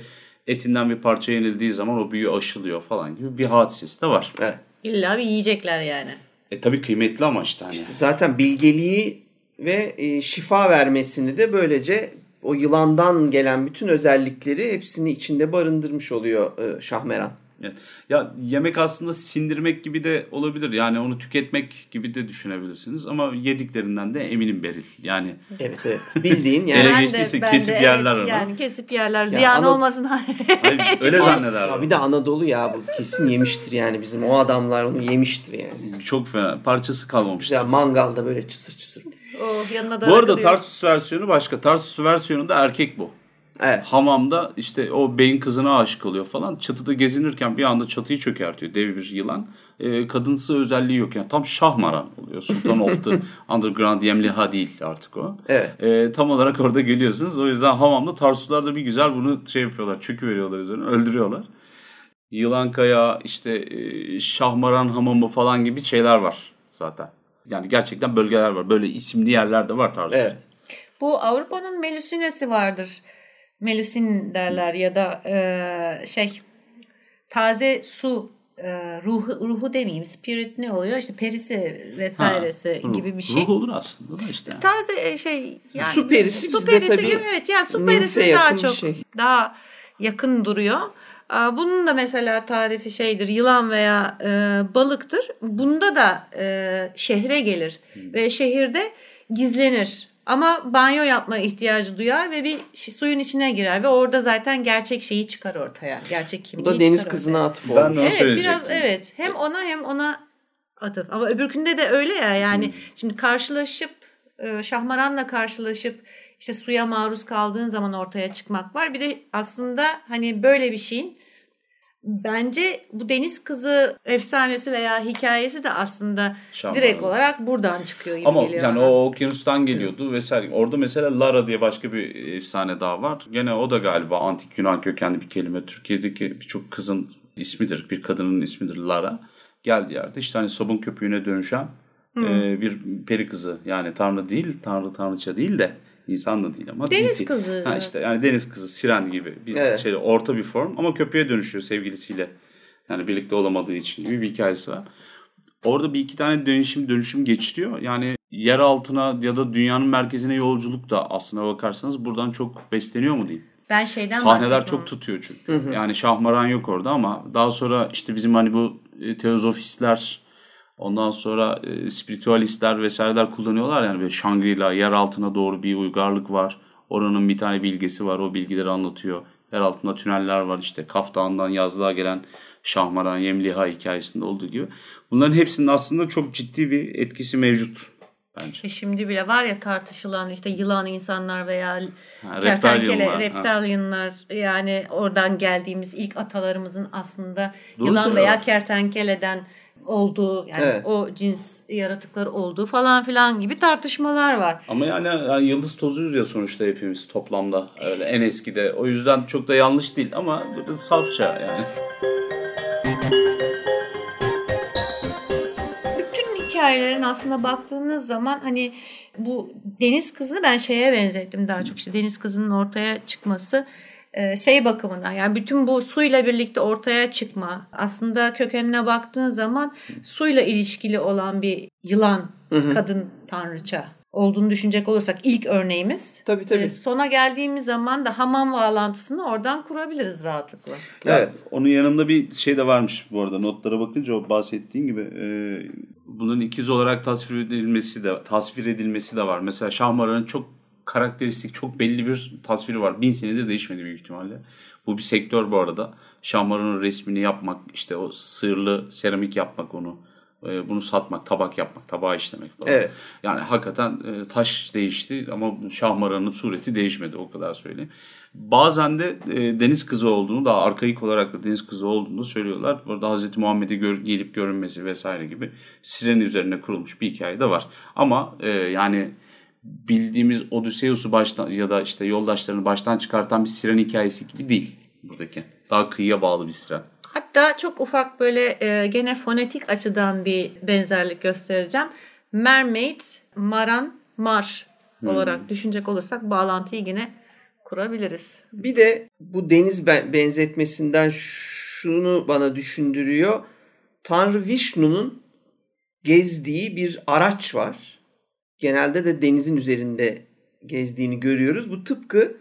etinden bir parça yenildiği zaman o büyü aşılıyor falan gibi bir hadisesi de var. Evet. İlla bir yiyecekler yani. E tabii kıymetli ama işte hani. İşte zaten bilgeliği ve e, şifa vermesini de böylece o yılandan gelen bütün özellikleri hepsini içinde barındırmış oluyor e, Şahmeran. Evet. Ya yemek aslında sindirmek gibi de olabilir. Yani onu tüketmek gibi de düşünebilirsiniz. Ama yediklerinden de eminim Beril. Yani Evet evet bildiğin Ele yani. Ben de- geçtiyse kesip de yerler evet, onu. Yani kesip yerler. Ziyan ana- olmasın. hayır, öyle Ya zannederler. bir de Anadolu ya bu kesin yemiştir yani bizim o adamlar onu yemiştir yani. Çok fena. Parçası kalmamıştı. Güzel mangalda böyle çıtır çıtır. oh, yanına da Bu arada. Tarsus versiyonu başka. Tarsus versiyonunda erkek bu. Evet. Hamamda işte o beyin kızına aşık oluyor falan. Çatıda gezinirken bir anda çatıyı çökertiyor dev bir yılan. Ee, kadınsı özelliği yok yani. Tam Şahmaran oluyor. Sultan of the Underground Yemliha değil artık o. Evet. Ee, tam olarak orada geliyorsunuz. O yüzden hamamda Tarsuslar da bir güzel bunu şey yapıyorlar. Çökü veriyorlar üzerine. Öldürüyorlar. Yılan Kaya, işte e, Şahmaran Hamamı falan gibi şeyler var zaten. Yani gerçekten bölgeler var. Böyle isimli yerler de var Tarsus. Evet. Bu Avrupa'nın melüsinesi vardır. Melüsin derler ya da e, şey taze su e, ruhu ruhu demeyeyim spirit ne oluyor işte perisi vesairesi Ha, ruh. gibi bir şey. Ruh olur aslında da işte. yani. Taze e, şey yani Su perisi su perisi tabii gibi evet yani su perisi daha çok şey. daha yakın duruyor. Aa, Bunun da mesela tarifi şeydir yılan veya e, balıktır. Bunda da e, şehre gelir ve şehirde gizlenir. Ama banyo yapma ihtiyacı duyar ve bir suyun içine girer ve orada zaten gerçek şeyi çıkar ortaya. Gerçek Bu kimliği da deniz çıkar kızına ortaya. atıf Ben olmuş. Onu Evet biraz evet. Hem ona hem ona atıf. Ama öbürkünde de öyle ya yani şimdi karşılaşıp Şahmaran'la karşılaşıp işte suya maruz kaldığın zaman ortaya çıkmak var. Bir de aslında hani böyle bir şeyin bence bu deniz kızı efsanesi veya hikayesi de aslında Şahmaran. direkt olarak buradan çıkıyor gibi Ama geliyor yani bana. o okyanustan geliyordu vesaire. Orada mesela Lara diye başka bir efsane daha var. Gene o da galiba antik Yunan kökenli bir kelime. Türkiye'deki birçok kızın ismidir. Bir kadının ismidir Lara. Geldiği yerde işte hani sabun köpüğüne dönüşen e, bir peri kızı. Yani tanrı değil, tanrı tanrıça değil de insan da değil ama. Deniz değil. kızı. Ha işte yani deniz kızı, siren gibi bir Evet. şey, orta bir form ama köpeğe dönüşüyor sevgilisiyle. Yani birlikte olamadığı için gibi bir hikayesi var. Orada bir iki tane dönüşüm dönüşüm geçiriyor. Yani yer altına ya da dünyanın merkezine yolculuk da aslına bakarsanız buradan çok besleniyor mu diyeyim. Ben şeyden Sahneler çok tutuyor çünkü. Yani Şahmaran yok orada ama daha sonra işte bizim hani bu e, teozofistler ondan sonra e, spiritualistler vesaireler kullanıyorlar yani böyle Shangri-La yer altına doğru bir uygarlık var. Oranın bir tane bilgesi var o bilgileri anlatıyor. Yer altında tüneller var işte Kaf Dağı'ndan yazlığa gelen Şahmaran Yemliha hikayesinde olduğu gibi. Bunların hepsinin aslında çok ciddi bir etkisi mevcut bence. E şimdi bile var ya tartışılan işte yılan insanlar veya Ha, kertenkele, reptilianlar yani oradan geldiğimiz ilk atalarımızın aslında Doğru yılan veya kertenkeleden olduğu yani Evet. o cins yaratıklar olduğu falan filan gibi tartışmalar var. Ama yani, yani yıldız tozuyuz ya sonuçta hepimiz toplamda. Öyle en eskide. O yüzden çok da yanlış değil ama böyle safça yani. Bütün hikayelerin aslında baktığınız zaman hani bu deniz kızını ben şeye benzettim daha çok işte deniz kızının ortaya çıkması şey bakımından yani bütün bu suyla birlikte ortaya çıkma aslında kökenine baktığın zaman suyla ilişkili olan bir yılan Hı hı. kadın tanrıça olduğunu düşünecek olursak ilk örneğimiz. Tabii tabii. E, sona geldiğimiz zaman da hamam bağlantısını oradan kurabiliriz rahatlıkla. Evet. Onun yanında bir şey de varmış bu arada notlara bakınca o bahsettiğin gibi e, bunun ikiz olarak tasvir edilmesi de tasvir edilmesi de var. Mesela Şahmaran'ın çok karakteristik çok belli bir tasviri var. Bin senedir değişmedi büyük ihtimalle. Bu bir sektör bu arada. Şahmaran'ın resmini yapmak işte o sırlı seramik yapmak onu e, bunu satmak, tabak yapmak, tabağı işlemek falan. Evet. Yani hakikaten e, taş değişti ama Şahmaran'ın sureti değişmedi o kadar söyleyeyim. Bazen de e, deniz kızı olduğunu daha arkaik olarak da deniz kızı olduğunu söylüyorlar. Burada Hazreti Muhammed'i gör, gelip görünmesi vesaire gibi siren üzerine kurulmuş bir hikaye de var. Ama yani bildiğimiz Odysseus'u baştan ya da işte yoldaşlarını baştan çıkartan bir siren hikayesi gibi değil buradaki. Daha kıyıya bağlı bir siren. Hatta çok ufak böyle e, gene fonetik açıdan bir benzerlik göstereceğim. Mermaid, maran, mar olarak düşünecek olursak bağlantıyı yine kurabiliriz. Bir de bu deniz ben- benzetmesinden şunu bana düşündürüyor. Tanrı Vishnu'nun gezdiği bir araç var. Genelde de denizin üzerinde gezdiğini görüyoruz. Bu tıpkı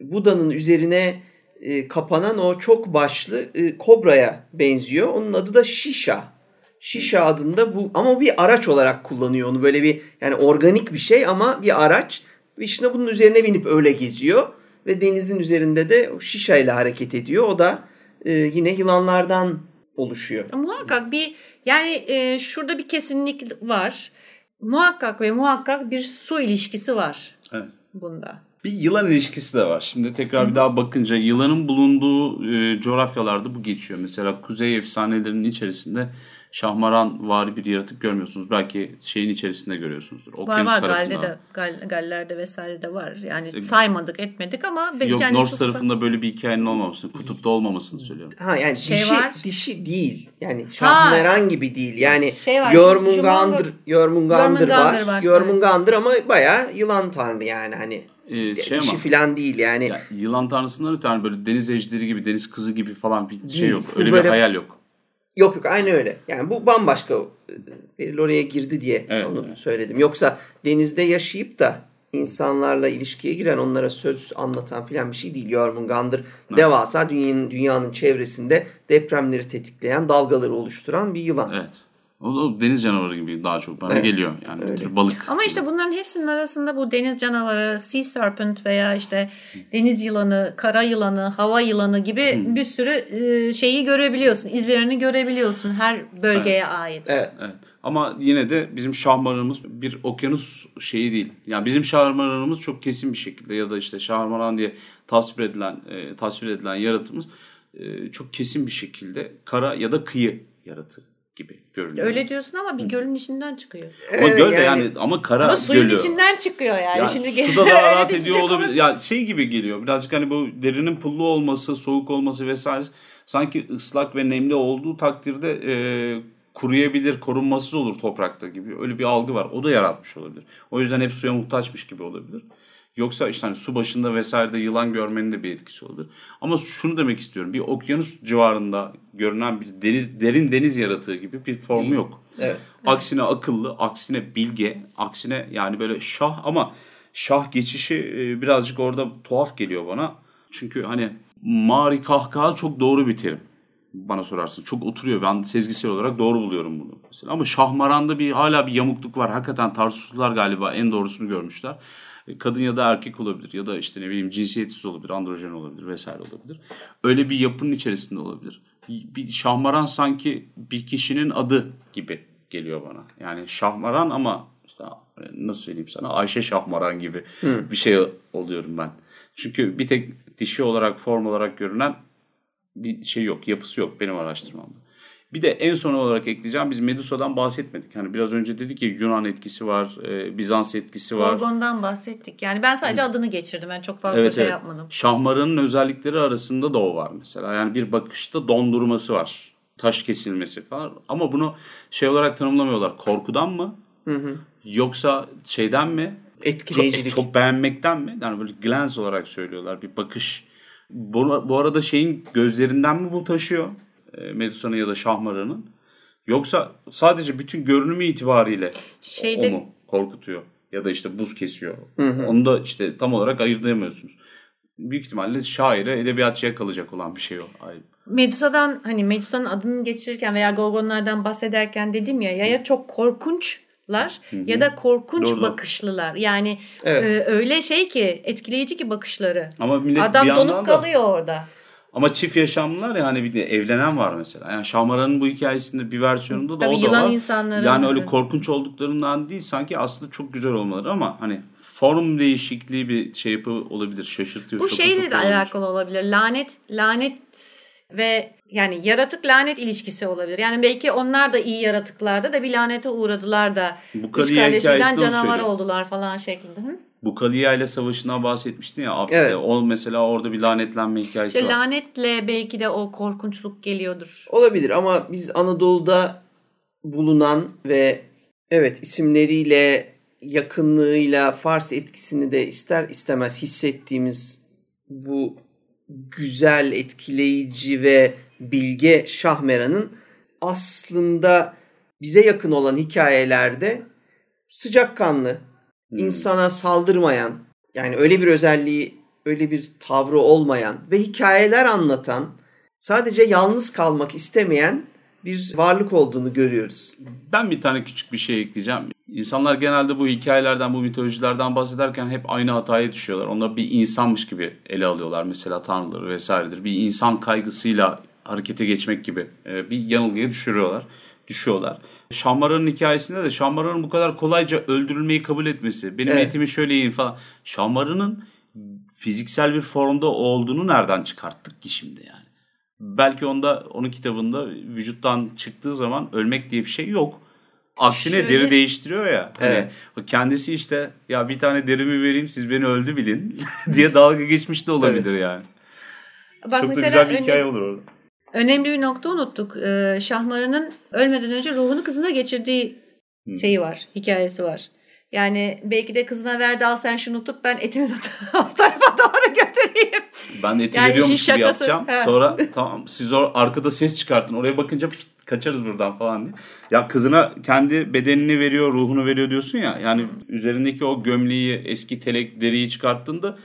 Buda'nın üzerine e, kapanan o çok başlı e, kobraya benziyor. Onun adı da Şişa. Şişa adında bu ama bir araç olarak kullanıyor onu böyle bir yani organik bir şey ama bir araç. Vishnu bunun üzerine binip öyle geziyor ve denizin üzerinde de şişa ile hareket ediyor. O da e, yine yılanlardan oluşuyor. Muhakkak bir yani e, şurada bir kesinlik var. Muhakkak ve muhakkak bir su ilişkisi var Evet. bunda. Bir yılan ilişkisi de var. Şimdi tekrar bir daha bakınca yılanın bulunduğu e, coğrafyalarda bu geçiyor. Mesela kuzey efsanelerinin içerisinde şahmaran vari bir yaratık görmüyorsunuz. Belki şeyin içerisinde görüyorsunuzdur. Var Okyanus var tarafında. Gal'de de Gal, Galler'de vesaire de var. Yani E, saymadık etmedik ama Yok yani North çok- tarafında böyle bir hikayenin olmamasını, kutupta olmamasını söylüyorum. Ha yani Şey dişi var. dişi değil. Yani şahmeran gibi değil. Yani Şey var, Jormungandr, Jormungandr- Jormungandr var. Jormungandr var, Jormungandr ama bayağı yılan tanrı yani hani. Ee, şey dişi ama falan değil yani. ya, yılan tanrısından öte yani böyle deniz ejderi gibi, deniz kızı gibi falan bir şey yok. Öyle böyle- bir hayal yok. Yok yok aynı öyle. Yani bu bambaşka. Beril oraya girdi diye Evet, onu evet. söyledim. Yoksa denizde yaşayıp da insanlarla ilişkiye giren, onlara söz anlatan filan bir şey değil. Jormungandr devasa dünyanın, dünyanın çevresinde depremleri tetikleyen, dalgaları oluşturan bir yılan. Evet. O da deniz canavarı gibi daha çok bana Evet. geliyor. Yani bir Öyle. tür balık. Ama işte bunların hepsinin arasında bu deniz canavarı, sea serpent veya işte deniz yılanı, kara yılanı, hava yılanı gibi bir sürü e, şeyi görebiliyorsun. izlerini görebiliyorsun her bölgeye ait. Evet. Evet. Ama yine de bizim şahmaranımız bir okyanus şeyi değil. Yani bizim şahmaranımız çok kesin bir şekilde ya da işte şahmaran diye tasvir edilen e, tasvir edilen yaratımız e, çok kesin bir şekilde kara ya da kıyı yaratığı gibi görünüyor. Öyle diyorsun ama bir gölün içinden çıkıyor. Ama Ee, göl de yani- yani, ama kara Ama suyun gölü. içinden çıkıyor yani. Yani Şimdi suda daha rahat ediyor olabilir. Ya şey gibi geliyor. Birazcık hani bu derinin pullu olması, soğuk olması vesaire sanki ıslak ve nemli olduğu takdirde e, kuruyabilir, korunmasız olur toprakta gibi. Öyle bir algı var. O da yaratmış olabilir. O yüzden hep suya muhtaçmış gibi olabilir. Yoksa işte hani su başında vesairede yılan görmenin de bir etkisi olabilir. Ama şunu demek istiyorum. Bir okyanus civarında görünen bir deniz, derin deniz yaratığı gibi bir formu yok. Evet. Aksine akıllı, aksine bilge, aksine yani böyle şah ama şah geçişi e, birazcık orada tuhaf geliyor bana. Çünkü hani mari kahkaha çok doğru bir terim bana sorarsın. Çok oturuyor. Ben sezgisel olarak doğru buluyorum bunu. Mesela. Ama Şahmaran'da bir hala bir yamukluk var. Hakikaten Tarsuslular galiba en doğrusunu görmüşler. Kadın ya da erkek olabilir ya da işte ne bileyim cinsiyetsiz olabilir, androjen olabilir vesaire olabilir. Öyle bir yapının içerisinde olabilir. Bir Şahmaran sanki bir kişinin adı gibi geliyor bana. Yani Şahmaran ama işte nasıl söyleyeyim sana Ayşe Şahmaran gibi bir şey oluyorum ben. Çünkü bir tek dişi olarak form olarak görünen bir şey yok, yapısı yok benim araştırmamda. Bir de en son olarak ekleyeceğim biz Medusa'dan bahsetmedik. Hani biraz önce dedik ya Yunan etkisi var, e, Bizans etkisi var. Gorgon'dan bahsettik. Yani ben sadece adını geçirdim. Ben çok fazla Evet, şey evet. yapmadım. Şahmaranın özellikleri arasında da o var mesela. Yani bir bakışta dondurması var. Taş kesilmesi falan. Ama bunu şey olarak tanımlamıyorlar. Korkudan mı? Hı hı. Yoksa şeyden mi? Çok, Etkileyicilik. çok beğenmekten mi? Yani böyle glance olarak söylüyorlar. Bir bakış. Bu, bu arada şeyin gözlerinden mi bu taşıyor? E, Medusa'nın ya da Şahmaran'ın. Yoksa sadece bütün görünümü itibariyle Şeyde o mu korkutuyor? Ya da işte buz kesiyor. Hı hı. Onu da işte tam olarak ayırt Büyük ihtimalle şaire, edebiyatçıya kalacak olan bir şey o. Medusa'dan hani Medusa'nın adını geçirirken veya Gorgonlardan bahsederken dedim ya ya, ya çok korkunçlar ya da korkunç Doğru. bakışlılar. Yani Evet. e, öyle şey ki etkileyici ki bakışları. Ama millet bir Adam yandan donup da- kalıyor orada. Ama çift yaşamlılar yani bir de evlenen var mesela. Yani Şahmaran'ın bu hikayesinde bir versiyonunda da Tabii o da yılan var. insanları. Yani öyle korkunç olduklarından değil sanki aslında çok güzel olmaları ama hani form değişikliği bir şey yapı olabilir. Şaşırtıyor. Bu şeyle de alakalı olabilir. Lanet, lanet ve yani yaratık lanet ilişkisi olabilir. Yani belki onlar da iyi yaratıklardı da bir lanete uğradılar da Bu üç Kaliye kardeş birden hikayesinde onu canavar oldular falan şeklinde. Hı? Bu Kaliye ile savaşından bahsetmiştin ya. Evet. O mesela orada bir lanetlenme hikayesi İşte var. lanetle belki de o korkunçluk geliyordur. Olabilir ama biz Anadolu'da bulunan ve evet isimleriyle yakınlığıyla Fars etkisini de ister istemez hissettiğimiz bu güzel, etkileyici ve bilge Şahmeran'ın aslında bize yakın olan hikayelerde sıcakkanlı, Hmm. insana saldırmayan, yani öyle bir özelliği, öyle bir tavrı olmayan ve hikayeler anlatan, sadece yalnız kalmak istemeyen bir varlık olduğunu görüyoruz. Ben bir tane küçük bir şey ekleyeceğim. İnsanlar genelde bu hikayelerden, bu mitolojilerden bahsederken hep aynı hataya düşüyorlar. Onlar bir insanmış gibi ele alıyorlar. Mesela tanrıları vesairedir. Bir insan kaygısıyla harekete geçmek gibi e, bir yanılgıya düşürüyorlar. Düşüyorlar. Şammara'nın hikayesinde de Şammara'nın bu kadar kolayca öldürülmeyi kabul etmesi, benim Evet. etimi şöyle yiyin falan. Şammara'nın fiziksel bir formda olduğunu nereden çıkarttık ki şimdi yani? Belki onda onun kitabında vücuttan çıktığı zaman ölmek diye bir şey yok. Aksine Şöyle- deri değiştiriyor ya. Hani Evet. o kendisi işte ya bir tane derimi vereyim siz beni öldü bilin diye dalga geçmiş de olabilir yani. Bak Çok da mesela güzel bir hikaye olur orada. Önemli bir nokta unuttuk. Ee, Şahmaran'ın ölmeden önce ruhunu kızına geçirdiği şeyi var, hikayesi var. Yani belki de kızına verdi al sen şunu tut ben etimi o tarafa doğru götüreyim. Ben eti Yani veriyormuş gibi yapacağım. He. Sonra tamam siz or arkada ses çıkartın. Oraya bakınca kaçarız buradan falan diye. Ya kızına kendi bedenini veriyor, ruhunu veriyor diyorsun ya. Yani üzerindeki o gömleği, eski telek deriyi çıkarttığında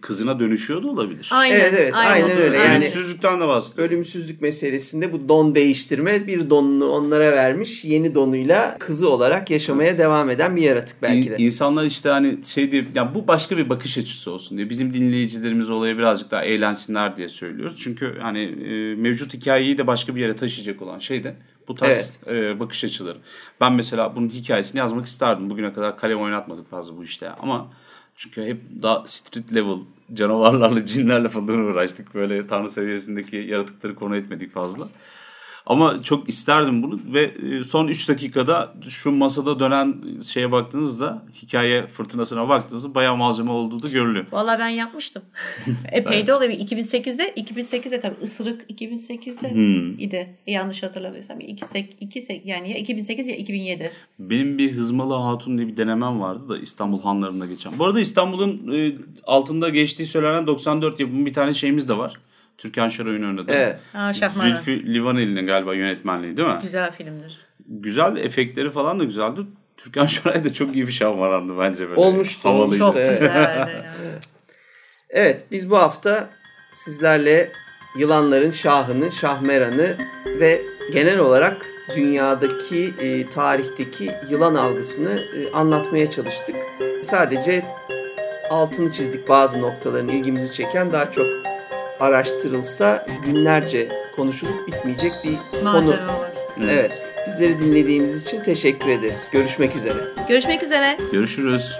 kızına dönüşüyor da olabilir. Aynen, Evet, evet, aynen öyle. aynen. Yani- Ölümsüzlükten de bahsediyor. Ölümsüzlük meselesinde bu don değiştirme bir donunu onlara vermiş. Yeni donuyla kızı olarak yaşamaya devam eden bir yaratık belki de. İn- İnsanlar işte hani şey diye ya bu başka bir bakış açısı olsun diye bizim dinleyicilerimiz olaya birazcık daha eğlensinler diye söylüyoruz. Çünkü hani e, mevcut hikayeyi de başka bir yere taşıyacak olan şey de bu tarz e, bakış açıları. Ben mesela bunun hikayesini yazmak isterdim. Bugüne kadar kalem oynatmadık fazla bu işte ama çünkü hep daha street level canavarlarla, cinlerle falan uğraştık. Böyle tanrı seviyesindeki yaratıkları konu etmedik fazla. Ama çok isterdim bunu ve e, son 3 dakikada şu masada dönen şeye baktığınızda hikaye fırtınasına baktığınızda bayağı malzeme olduğu da görülüyor. Valla ben yapmıştım. Epey de oluyor. 2008'de 2008'de tabii ısırık 2008'de Hmm. idi. Yanlış hatırlamıyorsam. 2, 2, yani ya 2008 ya 2007. Benim bir Hızmalı Hatun diye bir denemem vardı da İstanbul Hanları'nda geçen. Bu arada İstanbul'un e, altında geçtiği söylenen 94 yapımı bir tane şeyimiz de var. Türkan Şoray'ın oynadığı. Evet. Ha Şahmaran. Zülfü Livaneli'nin galiba yönetmenliği değil mi? Güzel filmdir. Güzel efektleri falan da güzeldi. Türkan Şoray da çok iyi bir şahmarandı bence böyle. Olmuştu, Havalıydı. Çok güzeldi. yani. Evet biz bu hafta sizlerle yılanların şahını, şahmeranı ve genel olarak dünyadaki e, tarihteki yılan algısını e, anlatmaya çalıştık. Sadece altını çizdik bazı noktaların ilgimizi çeken daha çok araştırılsa günlerce konuşulup bitmeyecek bir konu. Malzeme var. Evet. Bizleri dinlediğiniz için teşekkür ederiz. Görüşmek üzere. Görüşmek üzere. Görüşürüz.